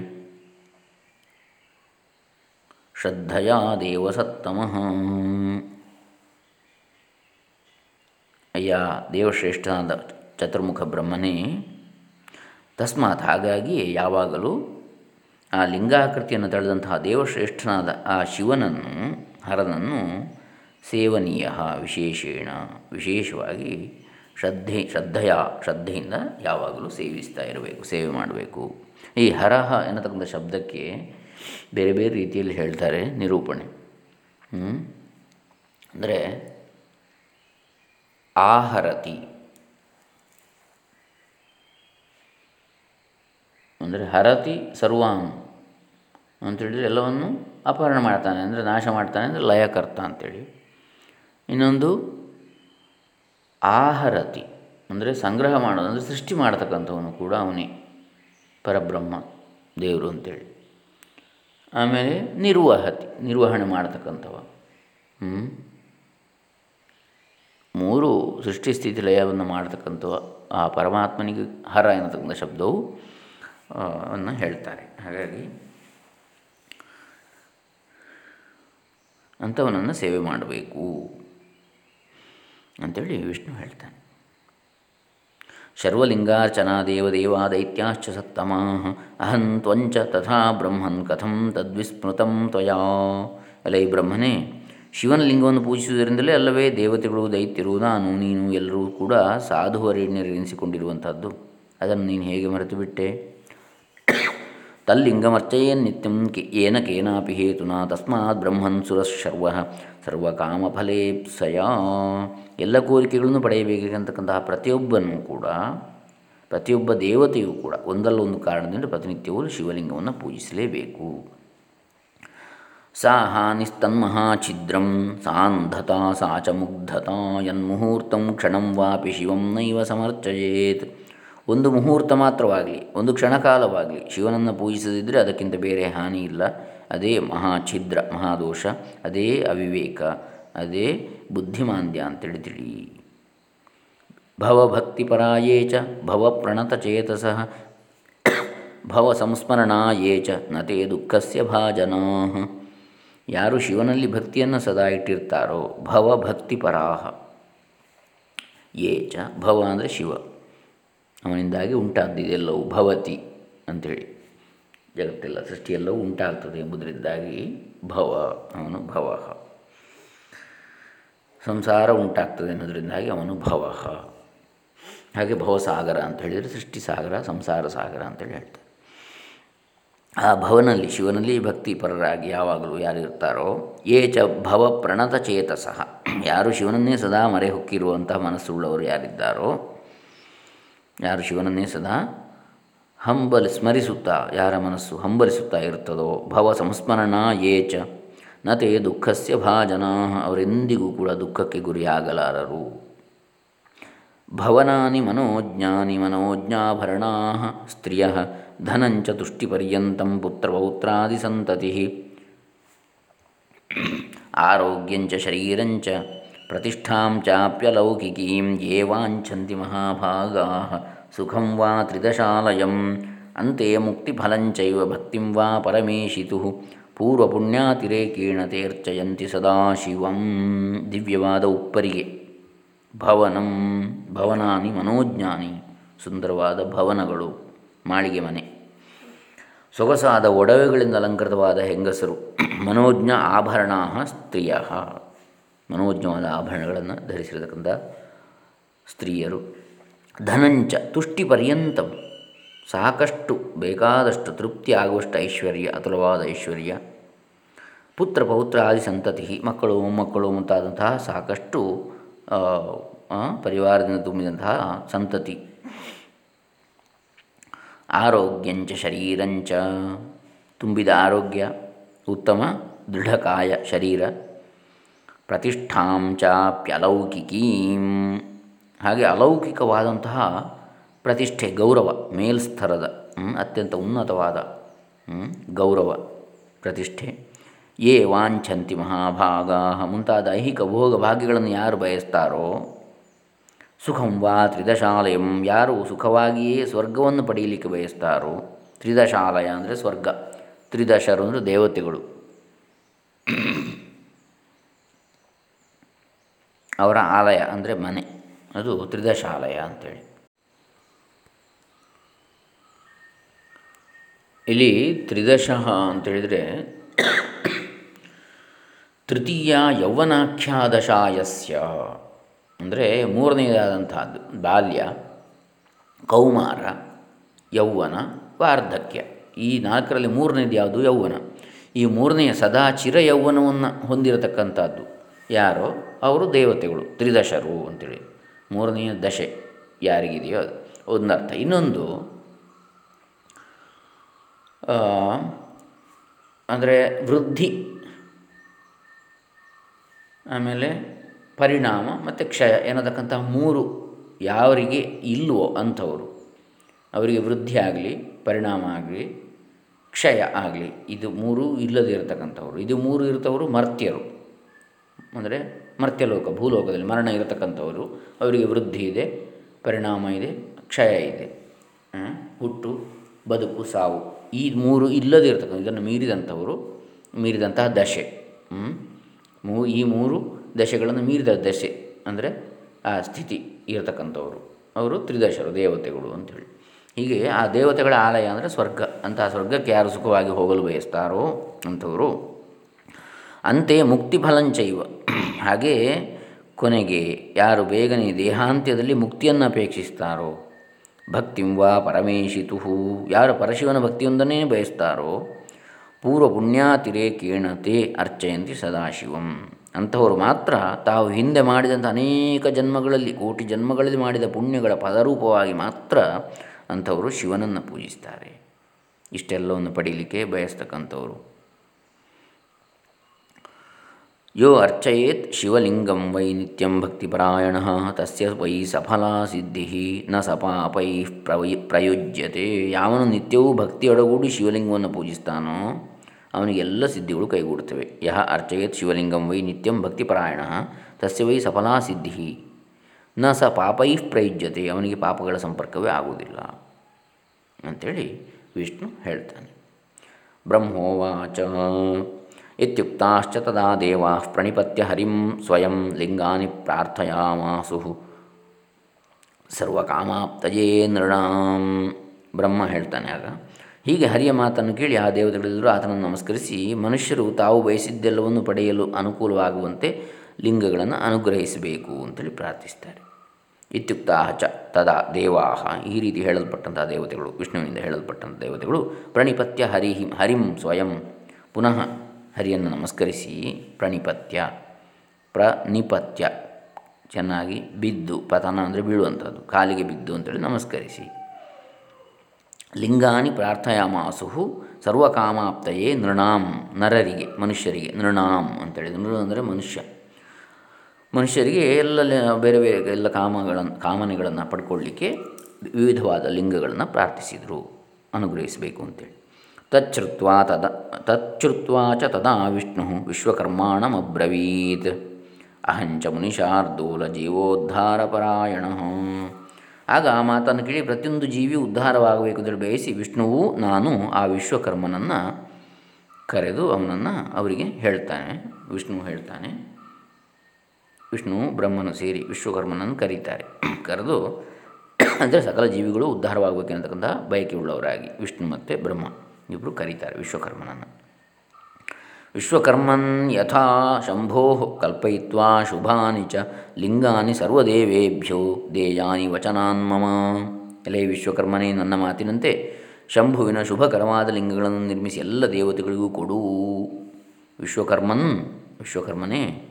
ಶ್ರದ್ಧೆಯ ದೇವಸತ್ತಮಃ. ಅಯ್ಯ, ದೇವಶ್ರೇಷ್ಠನಾದ ಚತುರ್ಮುಖ ಬ್ರಹ್ಮನೇ, ತಸ್ಮಾತ್ ಹಾಗಾಗಿ ಯಾವಾಗಲೂ ಆ ಲಿಂಗಾಕೃತಿಯನ್ನು ತಳೆದಂತಹ ದೇವಶ್ರೇಷ್ಠನಾದ ಆ ಶಿವನನ್ನು, ಹರನನ್ನು ಸೇವನೀಯ ವಿಶೇಷೇಣ, ವಿಶೇಷವಾಗಿ ಶ್ರದ್ಧೆ, ಶ್ರದ್ಧೆಯ ಶ್ರದ್ಧೆಯಿಂದ ಯಾವಾಗಲೂ ಸೇವಿಸ್ತಾ ಇರಬೇಕು, ಸೇವೆ ಮಾಡಬೇಕು. ಈ ಹರಹ ಎನ್ನತಕ್ಕಂಥ ಶಬ್ದಕ್ಕೆ ಬೇರೆ ಬೇರೆ ರೀತಿಯಲ್ಲಿ ಹೇಳ್ತಾರೆ ನಿರೂಪಣೆ. ಅಂದರೆ ಆಹರತಿ. ಅಂದರೆ ಹರತಿ ಸರ್ವಾಂ ಅಂತೇಳಿದರೆ ಎಲ್ಲವನ್ನು ಅಪಹರಣ ಮಾಡ್ತಾನೆ, ಅಂದರೆ ನಾಶ ಮಾಡ್ತಾನೆ, ಅಂದರೆ ಲಯಕರ್ತ ಅಂತೇಳಿ. ಇನ್ನೊಂದು ಆಹರತಿ, ಅಂದರೆ ಸಂಗ್ರಹ ಮಾಡೋದು, ಅಂದರೆ ಸೃಷ್ಟಿ ಮಾಡ್ತಕ್ಕಂಥವನು ಕೂಡ ಅವನೇ, ಪರಬ್ರಹ್ಮ, ದೇವರು ಅಂತೇಳಿ. ಆಮೇಲೆ ನಿರ್ವಹತಿ, ನಿರ್ವಹಣೆ ಮಾಡ್ತಕ್ಕಂಥವ. ಮೂರು ಸೃಷ್ಟಿ ಸ್ಥಿತಿ ಲಯವನ್ನು ಮಾಡತಕ್ಕಂಥ ಆ ಪರಮಾತ್ಮನಿಗೆ ಹರ ಎನ್ನತಕ್ಕಂಥ ಶಬ್ದವು ಅನ್ನು ಹೇಳ್ತಾರೆ. ಹಾಗಾಗಿ ಅಂಥವನನ್ನು ಸೇವೆ ಮಾಡಬೇಕು ಅಂಥೇಳಿ ವಿಷ್ಣು ಹೇಳ್ತಾನೆ. ಶರ್ವಲಿಂಗಾರ್ಚನಾ ದೇವದೇವಾ ದೈತ್ಯಾಶ್ಚ ಸತ್ತಮಾ ಅಹಂ ತ್ವಂಚ ತಥಾ ಬ್ರಹ್ಮನ್ ಕಥಂ ತದ್ವಿಸ್ಮೃತಂ ತ್ವಯಾ. ಅಲೈ ಬ್ರಹ್ಮನೇ ಶಿವನ ಲಿಂಗವನ್ನು ಪೂಜಿಸುವುದರಿಂದಲೇ ಅಲ್ಲವೇ ದೇವತೆಗಳು, ದೈತ್ಯರು, ನಾನು, ನೀನು ಎಲ್ಲರೂ ಕೂಡ ಸಾಧುವರೇಣ್ಯರೆನಿಸಿಕೊಂಡಿರುವಂಥದ್ದು ಅದನ್ನು ನೀನು ಹೇಗೆ ಮರೆತು ಬಿಟ್ಟೆ ತಲ್ಲಿಂಗಮರ್ಚಯೇನ್ ನಿತ್ಯಂ ಏನ ಕೇನಾಪಿ ಹೇತುನಾ ತಸ್ಮಾತ್ ಬ್ರಹ್ಮನ್ ಸುರಶರ್ವ ಸರ್ವಕಾಮಫಲೇಪ್ಸಯ. ಎಲ್ಲ ಕೋರಿಕೆಗಳನ್ನು ಪಡೆಯಬೇಕಂತಕ್ಕಂತಹ ಪ್ರತಿಯೊಬ್ಬನೂ ಕೂಡ, ಪ್ರತಿಯೊಬ್ಬ ದೇವತೆಯೂ ಕೂಡ ಒಂದಲ್ಲ ಒಂದು ಕಾರಣದಿಂದ ಪ್ರತಿನಿತ್ಯವೂ ಶಿವಲಿಂಗವನ್ನು ಪೂಜಿಸಲೇಬೇಕು. ಸಾ ಹಾನಿಸ್ತನ್ಮಹಾಛಿದ್ರಂ ಸಾಂಧತಾ ಸಾ ಚ ಮುಗ್ಧತಾ, ಯನ್ಮುಹೂರ್ತಂ ಕ್ಷಣಂ ವಾಪಿ ಶಿವಂ ನೈವ ಸಮರ್ಚಯೇತ್. ಒಂದು ಮುಹೂರ್ತ ಮಾತ್ರವಾಗಲಿ, ಒಂದು ಕ್ಷಣಕಾಲವಾಗಲಿ ಶಿವನನ್ನು ಪೂಜಿಸದಿದ್ದರೆ ಅದಕ್ಕಿಂತ ಬೇರೆ ಹಾನಿ ಇಲ್ಲ. ಅದೇ ಮಹಾಛಿದ್ರ ಮಹಾದೋಷ ಅದೇ ಅವಿವೇಕ, ಅದೇ ಬುದ್ಧಿಮಾಂದ್ಯ ಅಂತೇಳಿ ತಿಳಿ. ಭವಭಕ್ತಿಪರಾಯೇ ಚ ಭವಪ್ರಣತಚೇತಸಃ ಭವ ಸಂಸ್ಮರಣಾಯೇ ಚ ನತೆ ದುಃಖಸ್ಯ ಭಾಜನಾ. ಯಾರು ಶಿವನಲ್ಲಿ ಭಕ್ತಿಯನ್ನು ಸದಾ ಇಟ್ಟಿರ್ತಾರೋ ಭವಭಕ್ತಿಪರಾಹ. ಯೇ ಚ ಭವ ಅಂದರೆ ಶಿವ. ಅವನಿಂದಾಗಿ ಉಂಟಾದ್ದಿದೆಲ್ಲವೂ ಭವತಿ ಅಂಥೇಳಿ ಜಗತ್ತೆಲ್ಲ ಸೃಷ್ಟಿಯೆಲ್ಲವೂ ಉಂಟಾಗ್ತದೆ ಎಂಬುದರಿಂದಾಗಿ ಭವ, ಅವನು ಭವ. ಸಂಸಾರ ಉಂಟಾಗ್ತದೆ ಅನ್ನೋದರಿಂದಾಗಿ ಅವನು ಭವ. ಹಾಗೆ ಭವಸಾಗರ ಅಂತ ಹೇಳಿದರೆ ಸೃಷ್ಟಿ ಸಾಗರ ಸಂಸಾರ ಸಾಗರ ಅಂತೇಳಿ ಹೇಳ್ತಾರೆ. ಆ ಭವನಲ್ಲಿ ಶಿವನಲ್ಲಿ ಭಕ್ತಿಪರರಾಗಿ ಯಾವಾಗಲೂ ಯಾರು ಇರ್ತಾರೋ ಏ ಚ ಭವ ಪ್ರಣತ ಚೇತಸಃ. ಯಾರು ಶಿವನನ್ನೇ ಸದಾ ಮರೆ ಹೊಕ್ಕಿರುವಂತಹ ಮನಸ್ಸುಳ್ಳವರು ಯಾರಿದ್ದಾರೋ, ಯಾರು ಶಿವನನ್ನೇ ಸದಾ ಹಂಬಲಿ ಸ್ಮರಿಸುತ್ತಾ, ಯಾರ ಮನಸ್ಸು ಹಂಬಲಿಸುತ್ತಾ ಇರ್ತದೋ ಭವ ಸಂಸ್ಮರಣ ಯೇ ಚ ನತೆ ದುಃಖಸ್ಯ ಭಾಜನಾ, ಅವರೆಂದಿಗೂ ಕೂಡ ದುಃಖಕ್ಕೆ ಗುರಿಯಾಗಲಾರರು. ಭವನಾನಿ ಮನೋಜ್ಞಾನಿ ಮನೋಜ್ಞಾಭರಣಾ ಸ್ತ್ರಿಯ ಧನಂಚ ತುಷ್ಟಿಪರ್ಯಂತಂ ಪುತ್ರಪೌತ್ರಾದಿ ಸಂತತಿ ಆರೋಗ್ಯಂಚ ಶರೀರಂಚ ಪ್ರತಿಷ್ಠಾಂ ಚಾಪ್ಯಲೌಕಿಕೀಂ ಯೇ ವಾಂಛಂತಿ ಮಹಾಭಾಗಾ ಸುಖಂ ವಾ ತ್ರಿದಶಾಲಯಂ ಅಂತೆ ಮುಕ್ತಿಫಲಂಚೈವ ಭಕ್ತಿಂ ವಾ ಪರಮೇಶಿತು ಪೂರ್ವಪುಣ್ಯಾತಿರೇಕೇಣ ತೇರ್ಚಯಂತಿ ಸದಾಶಿವಂ ದಿವ್ಯವಾದ ಉಪ್ಪರಿಗೆ ಭವನಂ ಭವನಾನಿ ಮನೋಜ್ಞಾನಿ, ಸುಂದರವಾದ ಭವನಗಳು, ಮಾಳಿಗೆ ಮನೆ. ಸೊಗಸಾದ ಒಡವೆಗಳಿಂದ ಅಲಂಕೃತವಾದ ಹೆಂಗಸರು, ಮನೋಜ್ಞ ಆಭರಣ ಸ್ತ್ರೀಯ ಮನೋಜ್ಞವಾದ ಆಭರಣಗಳನ್ನು ಧರಿಸಿರತಕ್ಕಂಥ ಸ್ತ್ರೀಯರು. ಧನಂಚ ತುಷ್ಟಿ ಪರ್ಯಂತ ಸಾಕಷ್ಟು ಬೇಕಾದಷ್ಟು ತೃಪ್ತಿ ಆಗುವಷ್ಟು ಐಶ್ವರ್ಯ, ಅತುಲವಾದ ಐಶ್ವರ್ಯ. ಪುತ್ರ ಪೌತ್ರ ಆದಿ ಸಂತತಿ ಮಕ್ಕಳು, ಮೊಮ್ಮಕ್ಕಳು ಮುಂತಾದಂತಹ ಸಾಕಷ್ಟು ಪರಿವಾರದಿಂದ ತುಂಬಿದಂತಹ ಸಂತತಿ. ಆರೋಗ್ಯಂಚ ಶರೀರಂಚ. ತುಂಬಿದ ಆರೋಗ್ಯ, ಉತ್ತಮ, ದೃಢಕಾಯ ಶರೀರ. ಪ್ರತಿಷ್ಠಾಂಚಾಪ್ಯಲೌಕಿಕೀಂ. ಹಾಗೆ ಅಲೌಕಿಕವಾದಂತಹ ಪ್ರತಿಷ್ಠೆ, ಗೌರವ ಮೇಲ್ಸ್ತರದ ಅತ್ಯಂತ ಉನ್ನತವಾದ ಗೌರವ ಪ್ರತಿಷ್ಠೆ. ಯೇ ವಾಂಛಂತಿ ಮಹಾಭಾಗಾ ಮುಂತಾದ ಐಹಿಕ ಭೋಗ ಭಾಗ್ಯಗಳನ್ನು ಯಾರು ಬಯಸ್ತಾರೋ, ಸುಖಂ ವಾ ತ್ರಿದಶಾಲಯಂ. ಯಾರು ಸುಖವಾಗಿಯೇ ಸ್ವರ್ಗವನ್ನು ಪಡೆಯಲಿಕ್ಕೆ ಬಯಸ್ತಾರೋ, ತ್ರಿದಶಾಲಯ ಅಂದರೆ ಸ್ವರ್ಗ, ತ್ರಿದಶರು ಅಂದರೆ ದೇವತೆಗಳು. ಅವರ ಆಲಯ ಅಂದರೆ ಮನೆ, ಅದು ತ್ರಿದಶಾಲಯ ಅಂತೇಳಿ. ಇಲ್ಲಿ ತ್ರಿದಶಃ ಅಂತೇಳಿದರೆ ತೃತೀಯ ಯೌವನಾಖ್ಯಾದಶಾಯಸ್ಯ. ಅಂದರೆ ಮೂರನೆಯದಾದಂಥದ್ದು ಬಾಲ್ಯ, ಕೌಮಾರ, ಯೌವನ, ವಾರ್ಧಕ್ಯ. ಈ ನಾಲ್ಕರಲ್ಲಿ ಮೂರನೇದು ಯಾವುದು? ಯೌವನ. ಈ ಮೂರನೆಯ ಸದಾ ಚಿರ ಯೌವನವನ್ನು ಹೊಂದಿರತಕ್ಕಂಥದ್ದು ಯಾರೋ? ಅವರು ದೇವತೆಗಳು, ತ್ರಿದಶರು ಅಂತೇಳಿ. ಮೂರನೆಯ ದಶೆ ಯಾರಿಗಿದೆಯೋ ಅದು. ಒಂದರ್ಥ. ಇನ್ನೊಂದು ಅಂದರೆ ವೃದ್ಧಿ. ಆಮೇಲೆ ಪರಿಣಾಮ ಮತ್ತು ಕ್ಷಯ ಏನತಕ್ಕಂತಹ ಮೂರು ಯಾವರಿಗೆ ಇಲ್ಲವೋ ಅಂಥವರು, ಅವರಿಗೆ ವೃದ್ಧಿ ಆಗಲಿ, ಪರಿಣಾಮ ಆಗಲಿ, ಕ್ಷಯ ಆಗಲಿ, ಇದು ಮೂರು ಇಲ್ಲದೇ ಇರತಕ್ಕಂಥವ್ರು. ಇದು ಮೂರು ಇರ್ತವರು ಮರ್ತ್ಯರು. ಅಂದರೆ ಮರ್ತ್ಯಲೋಕ, ಭೂಲೋಕದಲ್ಲಿ ಮರಣ ಇರತಕ್ಕಂಥವರು, ಅವರಿಗೆ ವೃದ್ಧಿ ಇದೆ, ಪರಿಣಾಮ ಇದೆ, ಕ್ಷಯ ಇದೆ. ಹುಟ್ಟು, ಬದುಕು, ಸಾವು, ಈ ಮೂರು ಇಲ್ಲದೇ ಇರತಕ್ಕಂಥ ಇದನ್ನು ಮೀರಿದಂಥವರು, ಮೀರಿದಂತಹ ದಶೆ. ಮೂ, ಈ ಮೂರು ದಶೆಗಳನ್ನು ಮೀರಿದ ದಶೆ ಅಂದರೆ ಆ ಸ್ಥಿತಿ ಇರತಕ್ಕಂಥವರು. ಅವರು ತ್ರಿದಶರು, ದೇವತೆಗಳು ಅಂಥೇಳಿ. ಹೀಗೆ ಆ ದೇವತೆಗಳ ಆಲಯ ಅಂದರೆ ಸ್ವರ್ಗ. ಅಂತಹ ಸ್ವರ್ಗಕ್ಕೆ ಯಾರು ಸುಖವಾಗಿ ಹೋಗಲು ಬಯಸ್ತಾರೋ ಅಂಥವರು. ಅಂತೆ ಮುಕ್ತಿ ಮುಕ್ತಿಫಲಂಚೈವ ಹಾಗೆಯೇ ಕೊನೆಗೆ ಯಾರು ಬೇಗನೆ ದೇಹಾಂತ್ಯದಲ್ಲಿ ಮುಕ್ತಿಯನ್ನು ಅಪೇಕ್ಷಿಸ್ತಾರೋ, ಭಕ್ತಿಂ ವಾ ಪರಮೇಶಿತು. ಯಾರು ಪರಶಿವನ ಭಕ್ತಿಯೊಂದನ್ನೇ ಬಯಸ್ತಾರೋ ಪೂರ್ವ ಪುಣ್ಯಾತಿರೇಕೇಣ ತೇ ಅರ್ಚಯಂತಿ ಸದಾಶಿವಂ. ಅಂಥವರು ಮಾತ್ರ ತಾವು ಹಿಂದೆ ಮಾಡಿದಂಥ ಅನೇಕ ಜನ್ಮಗಳಲ್ಲಿ, ಕೋಟಿ ಜನ್ಮಗಳಲ್ಲಿ ಮಾಡಿದ ಪುಣ್ಯಗಳ ಪದರೂಪವಾಗಿ ಮಾತ್ರ ಅಂಥವರು ಶಿವನನ್ನು ಪೂಜಿಸ್ತಾರೆ. ಇಷ್ಟೆಲ್ಲವನ್ನು ಪಡೀಲಿಕ್ಕೆ ಬಯಸ್ತಕ್ಕಂಥವರು. ಯೋ ಅರ್ಚಯೇತ್ ಶಿವಲಿಂಗಂ ವೈ ನಿತ್ಯಂ ಭಕ್ತಿಪರಾಯಣ ತಸ್ಯ ವೈ ಸಫಲಾ ಸಿದ್ಧಿ ನ ಸಪಾಪೈ ಪ್ರವೈ ಪ್ರಯುಜ್ಯತೆ ಯಾವನು ನಿತ್ಯವೂ ಭಕ್ತಿಯೊಡಗೂಡಿ ಶಿವಲಿಂಗವನ್ನು ಪೂಜಿಸ್ತಾನೋ ಅವನಿಗೆ ಎಲ್ಲ ಸಿದ್ಧಿಗಳು ಕೈಗೂಡುತ್ತವೆ ಯಹ ಅರ್ಚಯೇತ್ ಶಿವಲಿಂಗಂ ವೈ ನಿತ್ಯಂ ಭಕ್ತಿಪರಾಯಣ, ತಸ್ಯ ವೈ ಸಫಲಾ ಸಿದ್ಧಿ ನ ಸ ಪಾಪೈ ಪ್ರಯುಜ್ಯತೆ, ಅವನಿಗೆ ಪಾಪಗಳ ಸಂಪರ್ಕವೇ ಆಗುವುದಿಲ್ಲ. ಅಂಥೇಳಿ ವಿಷ್ಣು ಹೇಳ್ತಾನೆ. ಬ್ರಹ್ಮೋವಾಚ. ಇತ್ಯುಕ್ತಾಶ್ಚ ತದಾ ದೇವಾ ಪ್ರಣಿಪತ್ಯ ಹರಿಂ ಸ್ವಯಂ ಲಿಂಗಾನಿ ಪ್ರಾರ್ಥಯಾಮಾಸು ಸರ್ವಕಾಮಾಪ್ತಯೇ ನೃಣಾಂ ಬ್ರಹ್ಮ ಹೇಳ್ತಾನೆ ಆಗ. ಹೀಗೆ ಹರಿಯ ಮಾತನ್ನು ಕೇಳಿ ಆ ದೇವತೆಗಳೆಲ್ಲರೂ ಆತನನ್ನು ನಮಸ್ಕರಿಸಿ, ಮನುಷ್ಯರು ತಾವು ಬಯಸಿದ್ದೆಲ್ಲವನ್ನು ಪಡೆಯಲು ಅನುಕೂಲವಾಗುವಂತೆ ಲಿಂಗಗಳನ್ನು ಅನುಗ್ರಹಿಸಬೇಕು ಅಂತೇಳಿ ಪ್ರಾರ್ಥಿಸ್ತಾರೆ. ಇತ್ಯುಕ್ತ ಚ ತದಾ ದೇವಾಹ. ಈ ರೀತಿ ಹೇಳಲ್ಪಟ್ಟಂತಹ ದೇವತೆಗಳು, ವಿಷ್ಣುವಿನಿಂದ ಹೇಳಲ್ಪಟ್ಟಂಥ ದೇವತೆಗಳು, ಪ್ರಣಿಪತ್ಯ ಹರಿ ಹರಿಂ ಸ್ವಯಂ ಪುನಃ ಹರಿಯನ್ನು ನಮಸ್ಕರಿಸಿ ಪ್ರಣಿಪತ್ಯ ಪ್ರನಿಪತ್ಯ ಚೆನ್ನಾಗಿ ಬಿದ್ದು ಪತನ ಅಂದರೆ ಬೀಳುವಂಥದ್ದು, ಕಾಲಿಗೆ ಬಿದ್ದು ಅಂತೇಳಿ ನಮಸ್ಕರಿಸಿ. ಲಿಂಗಾನಿ ಪ್ರಾರ್ಥಯಾಮಾಸು ಸರ್ವಕಾಮಾಪ್ತಯೇ ನೃಣಾಂ, ನರರಿಗೆ, ಮನುಷ್ಯರಿಗೆ ನೃಣಾಂ ಅಂತೇಳಿ. ನೃ ಅಂದರೆ ಮನುಷ್ಯ. ಮನುಷ್ಯರಿಗೆ ಎಲ್ಲ ಬೇರೆ ಬೇರೆ ಎಲ್ಲ ಕಾಮಗಳನ್ನು ಕಾಮನೆಗಳನ್ನು ಪಡ್ಕೊಳ್ಳಿಕ್ಕೆ ವಿವಿಧವಾದ ಲಿಂಗಗಳನ್ನು ಪ್ರಾರ್ಥಿಸಿದರು, ಅನುಗ್ರಹಿಸಬೇಕು ಅಂತೇಳಿ. ತಚ್ಛ್ರುತ್ವಾ ತದ ತಚ್ಛ್ರುತ್ವಾ ಚ ತದಾ ವಿಷ್ಣು ವಿಶ್ವಕರ್ಮಾಣಮಬ್ರವೀತ್ ಅಹಂಚ ಮುನಿಶಾರ್ದೂಲ ಜೀವೋದ್ಧಾರಪರಾಯಣ ಆಗ ಆ ಮಾತನ್ನು ಕೇಳಿ ಪ್ರತಿಯೊಂದು ಜೀವಿ ಉದ್ಧಾರವಾಗಬೇಕು ಅಂತೇಳಿ ಬಯಸಿ ವಿಷ್ಣುವು ನಾನು ಆ ವಿಶ್ವಕರ್ಮನನ್ನು ಕರೆದು ಅವನನ್ನು ಅವರಿಗೆ ಹೇಳ್ತಾನೆ ವಿಷ್ಣು ಹೇಳ್ತಾನೆ ವಿಷ್ಣು ಬ್ರಹ್ಮನು ಸೇರಿ ವಿಶ್ವಕರ್ಮನನ್ನು ಕರೀತಾರೆ. ಕರೆದು ಅಂದರೆ ಸಕಲ ಜೀವಿಗಳು ಉದ್ಧಾರವಾಗಬೇಕೆನ್ನತಕ್ಕಂಥ ಬಯಕೆ ಉಳ್ಳವರಾಗಿ ವಿಷ್ಣು ಮತ್ತು ಬ್ರಹ್ಮ. ಇಬ್ಬರು ಕರೀತಾರೆ ವಿಶ್ವಕರ್ಮನನ್ನು. ವಿಶ್ವಕರ್ಮನ್ ಯಥಾ ಶಂಭೋ ಕಲ್ಪಯಿತ್ವಾ ಶುಭಾನಿ ಚ ಲಿಂಗಾನಿ ಸರ್ವದೇವೇಭ್ಯೋ ದೇಯಾನಿ ವಚನಾನ್ ಮಮ. ಎಲೆ ವಿಶ್ವಕರ್ಮನೇ, ನನ್ನ ಮಾತಿನಂತೆ ಶಂಭುವಿನ ಶುಭಕರವಾದ ಲಿಂಗಗಳನ್ನು ನಿರ್ಮಿಸಿ ಎಲ್ಲ ದೇವತೆಗಳಿಗೂ ಕೊಡು. ವಿಶ್ವಕರ್ಮನ್, ವಿಶ್ವಕರ್ಮನೇ,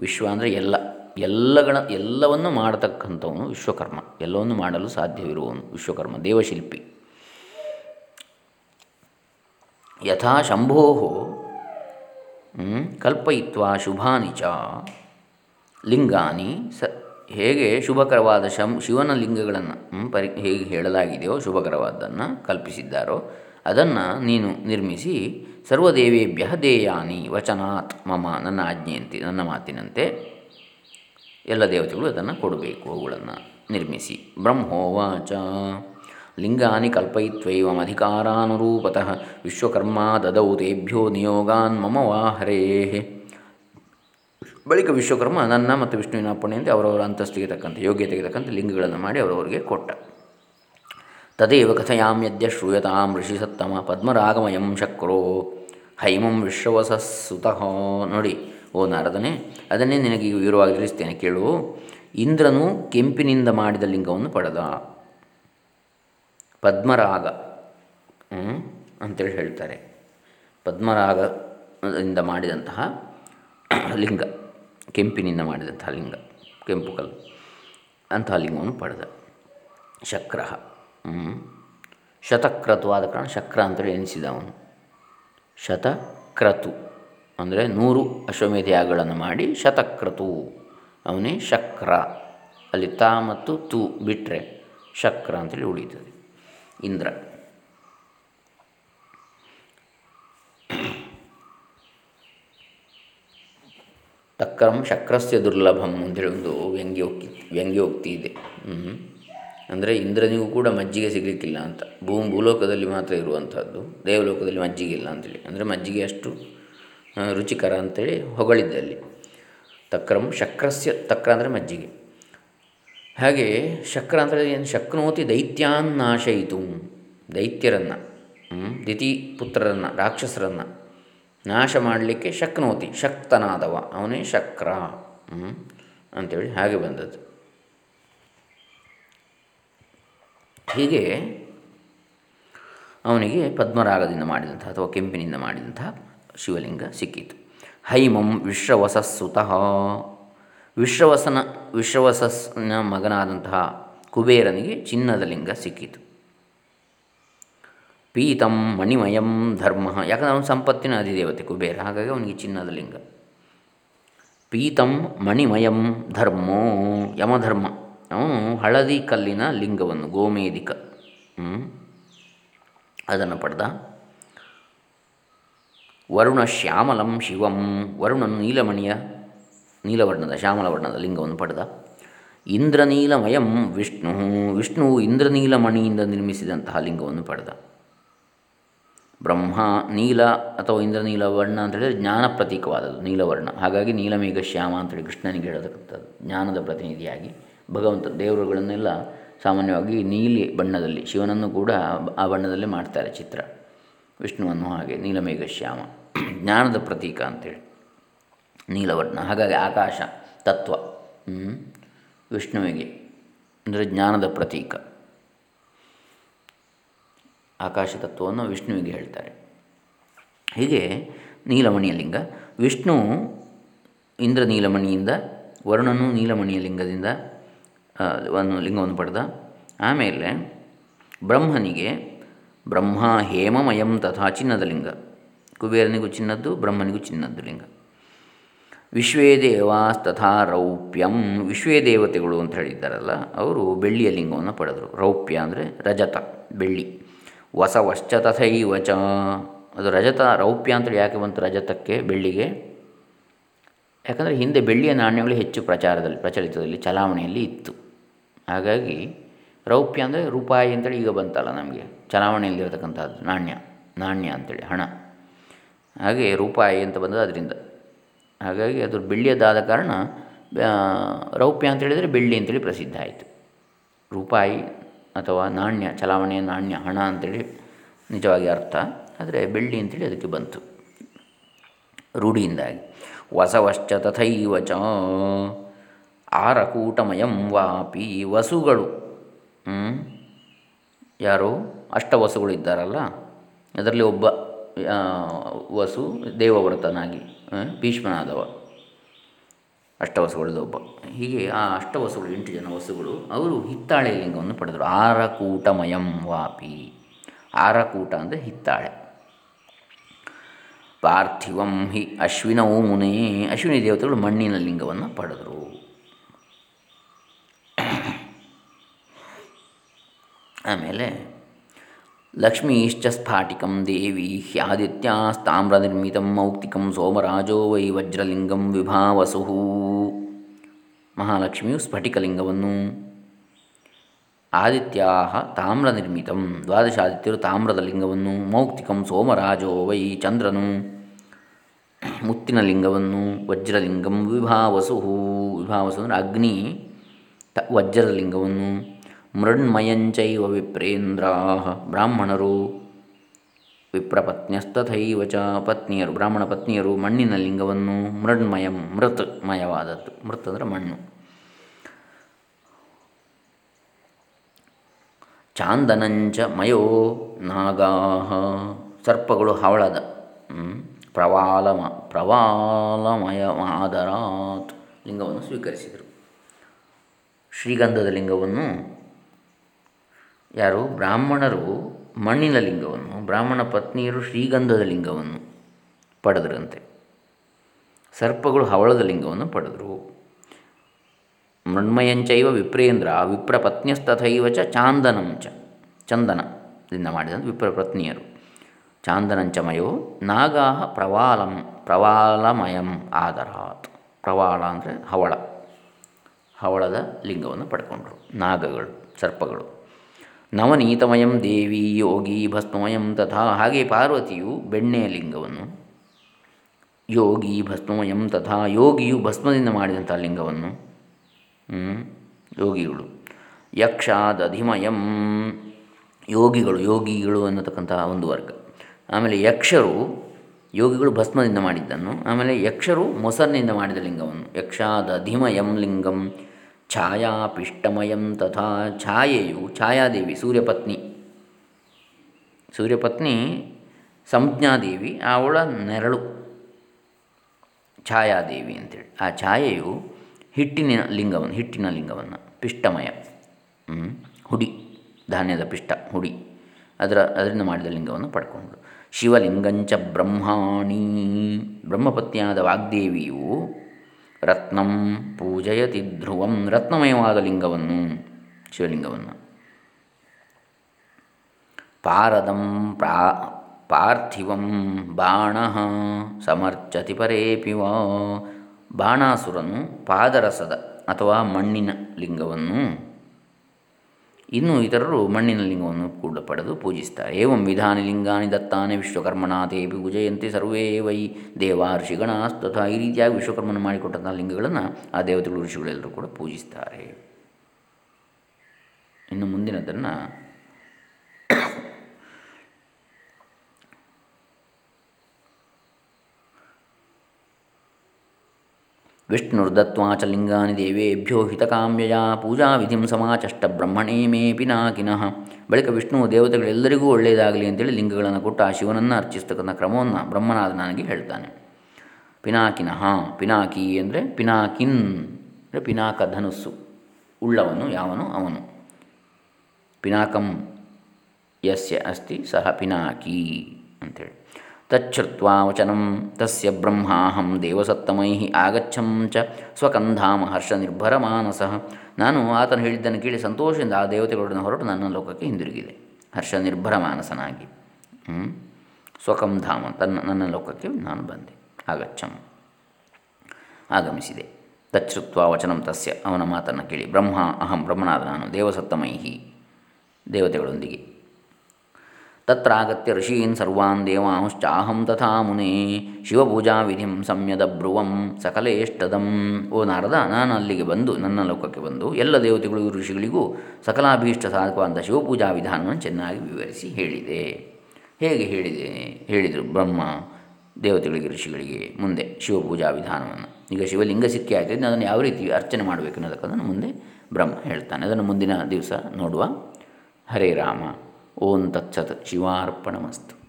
ವಿಶ್ವ ಅಂದರೆ ಎಲ್ಲ, ಎಲ್ಲಗಳ, ಎಲ್ಲವನ್ನು ಮಾಡತಕ್ಕಂಥವನು ವಿಶ್ವಕರ್ಮ. ಎಲ್ಲವನ್ನು ಮಾಡಲು ಸಾಧ್ಯವಿರುವವನು ವಿಶ್ವಕರ್ಮ, ದೇವಶಿಲ್ಪಿ. ಯಥಾ ಶಂಭೋ ಕಲ್ಪಯಿತ್ವ ಶುಭಾನಿ ಚ ಲಿಂಗಾನಿ ಸ ಹೇಗೆ ಶುಭಕರವಾದ ಶಂ ಶಿವನ ಲಿಂಗಗಳನ್ನು ಪರಿ, ಹೇಗೆ ಹೇಳಲಾಗಿದೆಯೋ ಶುಭಕರವಾದ್ದನ್ನು ಕಲ್ಪಿಸಿದ್ದಾರೋ, ಅದನ್ನು ನೀನು ನಿರ್ಮಿಸಿ, ಸರ್ವದೇವೇಭ್ಯ ದೇಯಾನಿ ವಚನಾತ್ ಮಮ, ನನ್ನ ಆಜ್ಞೆಯಂತೆ, ನನ್ನ ಮಾತಿನಂತೆ, ಎಲ್ಲ ದೇವತೆಗಳು ಅದನ್ನು ಕೊಡಬೇಕು, ಅವುಗಳನ್ನು ನಿರ್ಮಿಸಿ. ಬ್ರಹ್ಮೋವಾಚ. ಲಿಂಗಾನಿ ಅಧಿಕಾರಾನುರೂಪತಃ ವಿಶ್ವಕರ್ಮ ದದೌ ತೇಭ್ಯೋ ನಿಯೋಗಾನ್ ಮಮ ವಾಹರೇ ಬಳಿಕ ವಿಶ್ವಕರ್ಮ ನನ್ನ ಮತ್ತು ವಿಷ್ಣುವಿನ ಅಪ್ಪಣೆಯಂತೆ ಅವರವರ ಅಂತಸ್ತಿಗೆ ತಕ್ಕಂತೆ, ಯೋಗ್ಯತೆಗೆ ತಕ್ಕಂತೆ ಲಿಂಗಗಳನ್ನು ಮಾಡಿ ಅವರವರಿಗೆ ಕೊಟ್ಟ. ತದೇವ ಕಥಯಾಮ್ಯದ್ಯ ಶ್ರೂಯತಾಂ ಋಷಿಸತ್ತಮ ಪದ್ಮರಾಗಮಯಂ ಶಕ್ರೋ. ಹೈಮಂ ವಿಶ್ವವಸಸ್ಸುತಃ. ನೋಡಿ, ಓ ನಾರದನೇ, ಅದನ್ನೇ ನಿನಗೆ ವಿವರವಾಗಿ ತಿಳಿಸ್ತೇನೆ, ಕೇಳು. ಇಂದ್ರನು ಕೆಂಪಿನಿಂದ ಮಾಡಿದ ಲಿಂಗವನ್ನು ಪಡೆದ. ಪದ್ಮರಾಗ ಅಂತೇಳಿ ಹೇಳ್ತಾರೆ. ಪದ್ಮರಾಗದಿಂದ ಮಾಡಿದಂತಹ ಲಿಂಗ, ಕೆಂಪಿನಿಂದ ಮಾಡಿದಂತಹ ಲಿಂಗ, ಕೆಂಪು ಕಲ್ಲು ಅಂತಹ ಲಿಂಗವನ್ನು ಪಡೆದ. ಶಕ್ರ ಶತಕ್ರತುವಾದ ಕಾರಣ ಶಕ್ರ ಅಂತೇಳಿ ಎನಿಸಿದ ಅವನು. ಶತಕ್ರತು, ಅಂದರೆ ನೂರು ಅಶ್ವಮೇಧ ಮಾಡಿ ಶತಕ್ರತು, ಅವನೇ ಶಕ್ರ, ಅಲ್ಲಿ ತಾ ಮತ್ತು ತು ಬಿಟ್ಟರೆ ಶಕ್ರ ಅಂತೇಳಿ ಉಳಿತದೆ ಇಂದ್ರ. ತಕ್ರಂ ಶಕ್ರಸ್ಯ ದುರ್ಲಭಂ ಅಂತೇಳಿ ಒಂದು ವ್ಯಂಗ್ಯೋಕ್ತಿ ವ್ಯಂಗ್ಯೋಕ್ತಿ ಇದೆ. ಅಂದರೆ ಇಂದ್ರನಿಗೂ ಕೂಡ ಮಜ್ಜಿಗೆ ಸಿಗಲಿಕ್ಕಿಲ್ಲ ಅಂತ. ಭೂಮಿ, ಭೂಲೋಕದಲ್ಲಿ ಮಾತ್ರ ಇರುವಂಥದ್ದು ದೇವಲೋಕದಲ್ಲಿ ಮಜ್ಜಿಗೆ ಇಲ್ಲ ಅಂತೇಳಿ. ಅಂದರೆ ಮಜ್ಜಿಗೆ ಅಷ್ಟು ರುಚಿಕರ ಅಂತೇಳಿ ಹೊಗಳಿದ್ದಲ್ಲಿ ತಕ್ರಂ ಶಕ್ರಸ್ಯ ತಕ್ರ ಅಂದರೆ ಮಜ್ಜಿಗೆ. ಹಾಗೆ ಶಕ್ರ ಅಂದರೆ ಏನು ಶಕ್ನೋತಿ ದೈತ್ಯಾನ್ ನಾಶಯಿತು ದೈತ್ಯರನ್ನು ದಿತಿ ಪುತ್ರರನ್ನು, ರಾಕ್ಷಸರನ್ನು ನಾಶ ಮಾಡಲಿಕ್ಕೆ ಶಕ್ನೋತಿ, ಶಕ್ತನಾದವ. ಅವನೇ ಶಕ್ರ ಅಂಥೇಳಿ ಹಾಗೆ ಬಂದದ್ದು. ಹೀಗೆ ಅವನಿಗೆ ಪದ್ಮರಾಗದಿಂದ ಮಾಡಿದಂಥ ಅಥವಾ ಕೆಂಪಿನಿಂದ ಮಾಡಿದಂಥ ಶಿವಲಿಂಗ ಸಿಕ್ಕಿತು. ಹೈಮಂ ವಿಶ್ವವಸಸ್ಸುತಃ ವಿಶ್ವವಸನ ವಿಶ್ವವಸನ ಮಗನಾದಂತಹ ಕುಬೇರನಿಗೆ ಚಿನ್ನದ ಲಿಂಗ ಸಿಕ್ಕಿತು. ಪೀತಂ ಮಣಿಮಯಂ ಧರ್ಮ. ಯಾಕಂದರೆ ಅವನು ಸಂಪತ್ತಿನ ಅಧಿದೇವತೆ ಕುಬೇರ, ಹಾಗಾಗಿ ಅವನಿಗೆ ಚಿನ್ನದ ಲಿಂಗ. ಪೀತಂ ಮಣಿಮಯಂ ಧರ್ಮೋ ಯಮಧರ್ಮ. ಅವನು ಹಳದಿ ಕಲ್ಲಿನ ಲಿಂಗವನ್ನು ಗೋಮೇದಿಕ ಅದನ್ನು ಪಡೆದ. ವರುಣ ಶ್ಯಾಮಲಂ ಶಿವಂ, ವರುಣನು ನೀಲಮಣಿಯ ನೀಲವರ್ಣದ, ಶ್ಯಾಮಲವರ್ಣದ ಲಿಂಗವನ್ನು ಪಡೆದ. ಇಂದ್ರನೀಲಮಯಂ ವಿಷ್ಣು ವಿಷ್ಣುವು ಇಂದ್ರನೀಲಮಣಿಯಿಂದ ನಿರ್ಮಿಸಿದಂತಹ ಲಿಂಗವನ್ನು ಪಡೆದ. ಬ್ರಹ್ಮ, ನೀಲ ಅಥವಾ ಇಂದ್ರನೀಲ ವರ್ಣ ಅಂತ ಹೇಳಿದರೆ ಜ್ಞಾನ ಪ್ರತೀಕವಾದದ್ದು, ನೀಲವರ್ಣ. ಹಾಗಾಗಿ ನೀಲಮೇಘ, ಶ್ಯಾಮ ಅಂತೇಳಿ ಕೃಷ್ಣನಿಗೆ ಹೇಳತಕ್ಕಂಥದ್ದು, ಜ್ಞಾನದ ಪ್ರತಿನಿಧಿಯಾಗಿ. ಭಗವಂತ ದೇವರುಗಳನ್ನೆಲ್ಲ ಸಾಮಾನ್ಯವಾಗಿ ನೀಲಿ ಬಣ್ಣದಲ್ಲಿ, ಶಿವನನ್ನು ಕೂಡ ಆ ಬಣ್ಣದಲ್ಲೇ ಮಾಡ್ತಾರೆ ಚಿತ್ರ. ವಿಷ್ಣುವನ್ನು ಹಾಗೆ, ನೀಲಮೇಘ, ಶ್ಯಾಮ, ಜ್ಞಾನದ ಪ್ರತೀಕ ಅಂತೇಳಿ ನೀಲವರ್ಣ. ಹಾಗಾಗಿ ಆಕಾಶ, ತತ್ವ ವಿಷ್ಣುವಿಗೆ, ಅಂದರೆ ಜ್ಞಾನದ ಪ್ರತೀಕ. ಆಕಾಶ ತತ್ವವನ್ನು ವಿಷ್ಣುವಿಗೆ ಹೇಳ್ತಾರೆ. ಹೀಗೆ ನೀಲಮಣಿಯ ಲಿಂಗ, ವಿಷ್ಣು ಇಂದ್ರ ನೀಲಮಣಿಯಿಂದ ವರುಣನು ನೀಲಮಣಿಯ ಲಿಂಗದಿಂದ ಒಂದು ಲಿಂಗವನ್ನು ಪಡೆದ. ಆಮೇಲೆ ಬ್ರಹ್ಮನಿಗೆ ಬ್ರಹ್ಮ ಹೇಮಮಯಂ ತಥಾ ಚಿನ್ನದ ಲಿಂಗ. ಕುಬೇರನಿಗೂ ಚಿನ್ನದ್ದು, ಬ್ರಹ್ಮನಿಗೂ ಚಿನ್ನದ್ದು ಲಿಂಗ. ವಿಶ್ವೇ ದೇವಾಸ್ತಥಾ ರೌಪ್ಯಂ. ವಿಶ್ವೇ ದೇವತೆಗಳು ಅಂತ ಹೇಳಿದ್ದಾರಲ್ಲ, ಅವರು ಬೆಳ್ಳಿಯ ಲಿಂಗವನ್ನು ಪಡೆದರು. ರೌಪ್ಯ ಅಂದರೆ ರಜತ, ಬೆಳ್ಳಿ. ವಸವಶ್ಚ ತಥೈವಚ ಅದು ರಜತ, ರೌಪ್ಯ ಅಂತೇಳಿ ಯಾಕೆ ಬಂತು ರಜತಕ್ಕೆ, ಬೆಳ್ಳಿಗೆ? ಯಾಕಂದರೆ ಹಿಂದೆ ಬೆಳ್ಳಿಯ ನಾಣ್ಯಗಳು ಹೆಚ್ಚು ಪ್ರಚಾರದಲ್ಲಿ, ಪ್ರಚಲಿತದಲ್ಲಿ, ಚಲಾವಣೆಯಲ್ಲಿ ಇತ್ತು. ಹಾಗಾಗಿ ರೌಪ್ಯ ಅಂದರೆ ರೂಪಾಯಿ ಅಂತೇಳಿ ಈಗ ಬಂತಲ್ಲ ನಮಗೆ ಚಲಾವಣೆಯಲ್ಲಿರತಕ್ಕಂಥದ್ದು ನಾಣ್ಯ ನಾಣ್ಯ ಅಂತೇಳಿ, ಹಣ. ಹಾಗೆ ರೂಪಾಯಿ ಅಂತ ಬಂದದ್ದು ಅದರಿಂದ. ಹಾಗಾಗಿ ಅದು ಬೆಳ್ಳಿಯದಾದ ಕಾರಣ ರೌಪ್ಯ ಅಂತ ಹೇಳಿದರೆ ಬೆಳ್ಳಿ ಅಂತೇಳಿ ಪ್ರಸಿದ್ಧ ಆಯಿತು. ರೂಪಾಯಿ ಅಥವಾ ನಾಣ್ಯ, ಚಲಾವಣೆಯ ನಾಣ್ಯ, ಹಣ ಅಂತೇಳಿ ನಿಜವಾಗಿ ಅರ್ಥ. ಆದರೆ ಬೆಳ್ಳಿ ಅಂತೇಳಿ ಅದಕ್ಕೆ ಬಂತು. ರೂಢಿಯಿಂದಾಗಿ. ವಸವಶ್ಚ ತಥೈವ ಚ, ಆರಕೂಟಮಯಂ ವಾಪಿ ವಸುಗಳು. ಯಾರು? ಅಷ್ಟವಸುಗಳು ಇದ್ದಾರಲ್ಲ? ಅದರಲ್ಲಿ ಒಬ್ಬ ವಸು ದೇವವ್ರತನಾಗಿ. ಭೀಷ್ಮನಾದವ. ಅಷ್ಟವಸುಗಳದ್ದು ಒಬ್ಬ ಹೀಗೆ ಆ ಅಷ್ಟವಸುಗಳು, ಎಂಟು ಜನ ವಸುಗಳು, ಅವರು ಹಿತ್ತಾಳೆ ಲಿಂಗವನ್ನು ಪಡೆದರು. ಆರಕೂಟಮಯಂ ವಾಪಿ. ಆರಕೂಟ ಅಂದರೆ ಹಿತ್ತಾಳೆ. ಪಾರ್ಥಿವಂ ಹಿ ಅಶ್ವಿನವು ಮುನೇ. ಅಶ್ವಿನಿ ದೇವತೆಗಳು ಮಣ್ಣಿನ ಲಿಂಗವನ್ನು ಪಡೆದರು. ಆಮೇಲೆ ಲಕ್ಷ್ಮೀಶ್ಚ ಸ್ಫಾಟಿಕಂ ದೇವಿ ಹ್ಯಾದಿತ್ಯಾಸ್ತಾಮ್ರನಿರ್ಮಿತ ಮೌಕ್ತಿಕಂ ಸೋಮರಾಜೋ ವೈ ವಜ್ರಲಿಂಗಂ ವಿಭಾವಸು ಮಹಾಲಕ್ಷ್ಮಿಯು ಸ್ಫಟಿಕಲಿಂಗವನ್ನು ಆದಿತ್ಯ ತಾಮ್ರನಿರ್ಮಿತ ದ್ವಾದಶ ಆದಿತ್ಯರು ತಾಮ್ರದ ಲಿಂಗವನ್ನು ಮೌಕ್ತಿಕಂ ಸೋಮರಾಜೋ ವೈ ಚಂದ್ರನು ಮುತ್ತಿನ ಲಿಂಗವನ್ನು ವಜ್ರಲಿಂಗಂ ವಿಭಾವಸು ವಿಭಾವಸು ಅಂದರೆ ಅಗ್ನಿ, ತ ವಜ್ರದ ಲಿಂಗವನ್ನು ಮೃಣ್ಮಯಂಚೈವ ವಿಪ್ರೇಂದ್ರ ಬ್ರಾಹ್ಮಣರು ವಿಪ್ರಪತ್ನ್ಯಸ್ತಥೈವ ಚ ಪತ್ನಿಯರು ಬ್ರಾಹ್ಮಣ ಪತ್ನಿಯರು ಮಣ್ಣಿನ ಲಿಂಗವನ್ನು ಮೃಣ್ಮಯಂ ಮೃತ್ ಮಯವಾದದ್ದು ಮೃತ್ ಅಂದರೆ ಮಣ್ಣು. ಚಾಂದನಂಚ ಮಯೋ ನಾಗಾಹ, ಸರ್ಪಗಳು ಹವಳದ ಪ್ರವಾಲಮ ಪ್ರವಾಲಮಯ ಮಾದರಾತ್ ಲಿಂಗವನ್ನು ಸ್ವೀಕರಿಸಿದರು. ಶ್ರೀಗಂಧದ ಲಿಂಗವನ್ನು ಯಾರು? ಬ್ರಾಹ್ಮಣರು ಮಣ್ಣಿನ ಲಿಂಗವನ್ನು, ಬ್ರಾಹ್ಮಣ ಪತ್ನಿಯರು ಶ್ರೀಗಂಧದ ಲಿಂಗವನ್ನು ಪಡೆದರಂತೆ. ಸರ್ಪಗಳು ಹವಳದ ಲಿಂಗವನ್ನು ಪಡೆದರು. ಮೃಣ್ಮಯಂಚೈವ ವಿಪ್ರೇಂದ್ರ, ವಿಪ್ರ ಪತ್ನಿಯಸ್ತಥೈವ ಚ ಚಾಂದನಂಚ ಚಂದನದಿಂದ ಮಾಡಿದಂಥ ವಿಪ್ರ ಪತ್ನಿಯರು. ಚಾಂದನಂಚಮಯೋ ನಾಗಾ ಪ್ರವಾಲಂ, ಪ್ರವಾಲಮಯಂ ಆದರಾತ್. ಪ್ರವಾಳ ಅಂದರೆ ಹವಳ. ಹವಳದ ಲಿಂಗವನ್ನು ಪಡ್ಕೊಂಡ್ರು ನಾಗಗಳು, ಸರ್ಪಗಳು. ನವನೀತಮಯಂ ದೇವಿ ಯೋಗಿ ಭಸ್ಮಮಯಂ ತಥಾ. ಹಾಗೆ ಪಾರ್ವತಿಯು ಬೆಣ್ಣೆಯ ಲಿಂಗವನ್ನು, ಯೋಗಿ ಭಸ್ಮಮಯಂ ತಥಾ. ಯೋಗಿಯು ಭಸ್ಮದಿಂದ ಮಾಡಿದಂಥ ಲಿಂಗವನ್ನು ಯೋಗಿಗಳು. ಯಕ್ಷಾದಧಿಮಯಂ. ಯೋಗಿಗಳು ಯೋಗಿಗಳು ಅನ್ನತಕ್ಕಂತಹ ಒಂದು ವರ್ಗ. ಆಮೇಲೆ ಯಕ್ಷರು ಯೋಗಿಗಳು ಭಸ್ಮದಿಂದ ಮಾಡಿದ್ದನ್ನು, ಆಮೇಲೆ ಯಕ್ಷರು ಮೊಸರಿನಿಂದ ಮಾಡಿದ ಲಿಂಗವನ್ನು, ಯಕ್ಷಾದಧಿಮಯಂ ಲಿಂಗಂ. ಛಾಯಾಪಿಷ್ಟಮಯಂ ತಥಾ ಛಾಯೆಯು ಛಾಯಾದೇವಿ ಸೂರ್ಯಪತ್ನಿ. ಸೂರ್ಯಪತ್ನಿ ಸಂಜ್ಞಾದೇವಿ ಅವಳ ನೆರಳು. ಛಾಯಾದೇವಿ ಅಂತೇಳಿ. ಆ ಛಾಯೆಯು ಹಿಟ್ಟಿನ ಲಿಂಗವನ್ನು ಹಿಟ್ಟಿನ ಲಿಂಗವನ್ನು, ಪಿಷ್ಟಮಯ ಹುಡಿ, ಧಾನ್ಯದ ಪಿಷ್ಟ, ಹುಡಿ. ಅದರ, ಅದರಿಂದ ಮಾಡಿದ ಲಿಂಗವನ್ನು ಪಡ್ಕೊಂಡ್ರು ಶಿವಲಿಂಗಂಚ ಬ್ರಹ್ಮಾಣಿ. ಬ್ರಹ್ಮಪತ್ನಿಯಾದ ವಾಗ್ದೇವಿಯು ರತ್ನಂ ಪೂಜಯತಿ ಧ್ರುವಂ ರತ್ನಮಯವಾದ ಲಿಂಗವನ್ನು ಶಿವಲಿಂಗವನ್ನು. ಪಾರದಂ ಪ್ರಾ, ಪಾರ್ಥಿವಂ ಬಾಣ ಸಮರ್ಚತಿ ಪರೇಪಿ ವಾ. ಬಾಣಾಸುರನು ಪಾದರಸದ ಅಥವಾ ಮಣ್ಣಿನ ಲಿಂಗವನ್ನು ಇನ್ನು ಇತರರು ಮಣ್ಣಿನ ಲಿಂಗವನ್ನು ಕೂಡ ಪಡೆದು ಪೂಜಿಸ್ತಾರೆ ಏವಂ ವಿಧಾನಿ ಲಿಂಗಾನಿ ದತ್ತಾನೆ ವಿಶ್ವಕರ್ಮನಾಥೇ ತೇಪಿ ಪೂಜೆಯಂತೆ ಸರ್ವೇ ವೈ ದೇವ ತಥಾ ಈ ರೀತಿಯಾಗಿ ವಿಶ್ವಕರ್ಮನ ಮಾಡಿಕೊಟ್ಟಂತಹ ಲಿಂಗಗಳನ್ನು ಆ ದೇವತೆಗಳು, ಋಷಿಗಳೆಲ್ಲರೂ ಕೂಡ ಪೂಜಿಸ್ತಾರೆ ಇನ್ನು ಮುಂದಿನದನ್ನು ವಿಷ್ಣುರ್ದತ್ವಾ ಚ ಲಿಂಗಾನಿ ದೇವೇಭ್ಯೋ ಹಿತಕಾಮ್ಯಯ ಪೂಜಾ ವಿಧಿಂ ಸಮಾಚಷ್ಟ ಬ್ರಹ್ಮಣೇ ಮೇ ಪಿನಾಕಿನಃ ಬಳಿಕ ದೇವತೆಗಳೆಲ್ಲರಿಗೂ ಒಳ್ಳೆಯದಾಗಲಿ ಅಂತೇಳಿ ಲಿಂಗಗಳನ್ನು ಕೊಟ್ಟು ಆ ಶಿವನನ್ನು ಅರ್ಚಿಸ್ತಕ್ಕಂಥ ಕ್ರಮವನ್ನು ಬ್ರಹ್ಮನಾದ ನನಗೆ ಹೇಳ್ತಾನೆ. ಪಿನಾಕಿನಃ ಪಿನಾಕಿ ಅಂದರೆ ಪಿನಾಕಿನ್ ಅಂದರೆ ಪಿನಾಕ ಧನುಸ್ಸು, ಉಳ್ಳವನು ಯಾವನು ಅವನು. ಪಿನಾಕಂ ಯಸ್ಯ ಅಸ್ತಿ ಸಹ ಪಿನಾಕಿ ಅಂಥೇಳಿ ತಚ್ಛ್ರುತ್ವಾ ವಚನ ತಸ್ಯ ಬ್ರಹ್ಮಾಹಂ ದೇವಸತ್ತಮೈ ಆಗಚ್ಚಂ ಚ ಸ್ವಕಂಧಾಮ ಹರ್ಷ ನಿರ್ಭರ ಮಾನಸ ನಾನು ಆತನು ಹೇಳಿದ್ದನ್ನು ಕೇಳಿ ಸಂತೋಷದಿಂದ ಆ ದೇವತೆಗಳೊಡನೆ ಹೊರಟು ನನ್ನ ಲೋಕಕ್ಕೆ ಹಿಂದಿರುಗಿದೆ। ಹರ್ಷ ನಿರ್ಭರ ಮಾನಸನಾಗಿ ಸ್ವಕಂಧಾಮ, ತನ್ನ, ನನ್ನ ಲೋಕಕ್ಕೆ ನಾನು ಬಂದೆ, ಆಗಚ್ಚಂ। ಆಗಮಿಸಿದೆ। ತಚ್ಛ್ರುತ್ವ ವಚನಂ ತಸ್ಯ, ಅವನ ಮಾತನ್ನು ಕೇಳಿ, ಬ್ರಹ್ಮ, ಅಹಂ, ಬ್ರಹ್ಮನಾದ ನಾನು ದೇವಸತ್ತಮೈಹಿ ದೇವತೆಗಳೊಂದಿಗೆ. ತತ್ರಾಗತ್ಯ ಋಷೀನ್ ಸರ್ವಾನ್ ದೇವಾಂಶ್ಚಾಹಂ ತಥಾ ವಿಧಿಂ ಸಮ್ಯದ ಬ್ರುವಂ ಸಕಲೇಷ್ಟದಂ ಓ ನಾರದ ನಾನು ಅಲ್ಲಿಗೆ ಬಂದು, ನನ್ನ ಲೋಕಕ್ಕೆ ಬಂದು, ಎಲ್ಲ ದೇವತೆಗಳಿಗೂ ಋಷಿಗಳಿಗೂ ಸಕಲಾಭೀಷ್ಟ ಸಾಧಕವಾದ ಶಿವಪೂಜಾ ವಿಧಾನವನ್ನು ಚೆನ್ನಾಗಿ ವಿವರಿಸಿ ಹೇಳಿದೆ. ಹೇಗೆ ಹೇಳಿದೆ? ಹೇಳಿದರು ಬ್ರಹ್ಮ, ದೇವತೆಗಳಿಗೆ, ಋಷಿಗಳಿಗೆ ಮುಂದೆ ಶಿವಪೂಜಾ ವಿಧಾನವನ್ನು ಈಗ ಶಿವಲಿಂಗ ಸಿಕ್ಕಿ ಆಗ್ತದೆ ಅದನ್ನು ಯಾವ ರೀತಿ ಅರ್ಚನೆ ಮಾಡಬೇಕು ಅನ್ನೋದಕ್ಕದನ್ನು ಮುಂದೆ ಬ್ರಹ್ಮ ಹೇಳ್ತಾನೆ. ಅದನ್ನು ಮುಂದಿನ ದಿವಸ ನೋಡುವ. ಹರೇ ರಾಮ. ಓಂ ತತ್ಸತ್ ಶಿವಾರ್ಪಣಮಸ್ತು.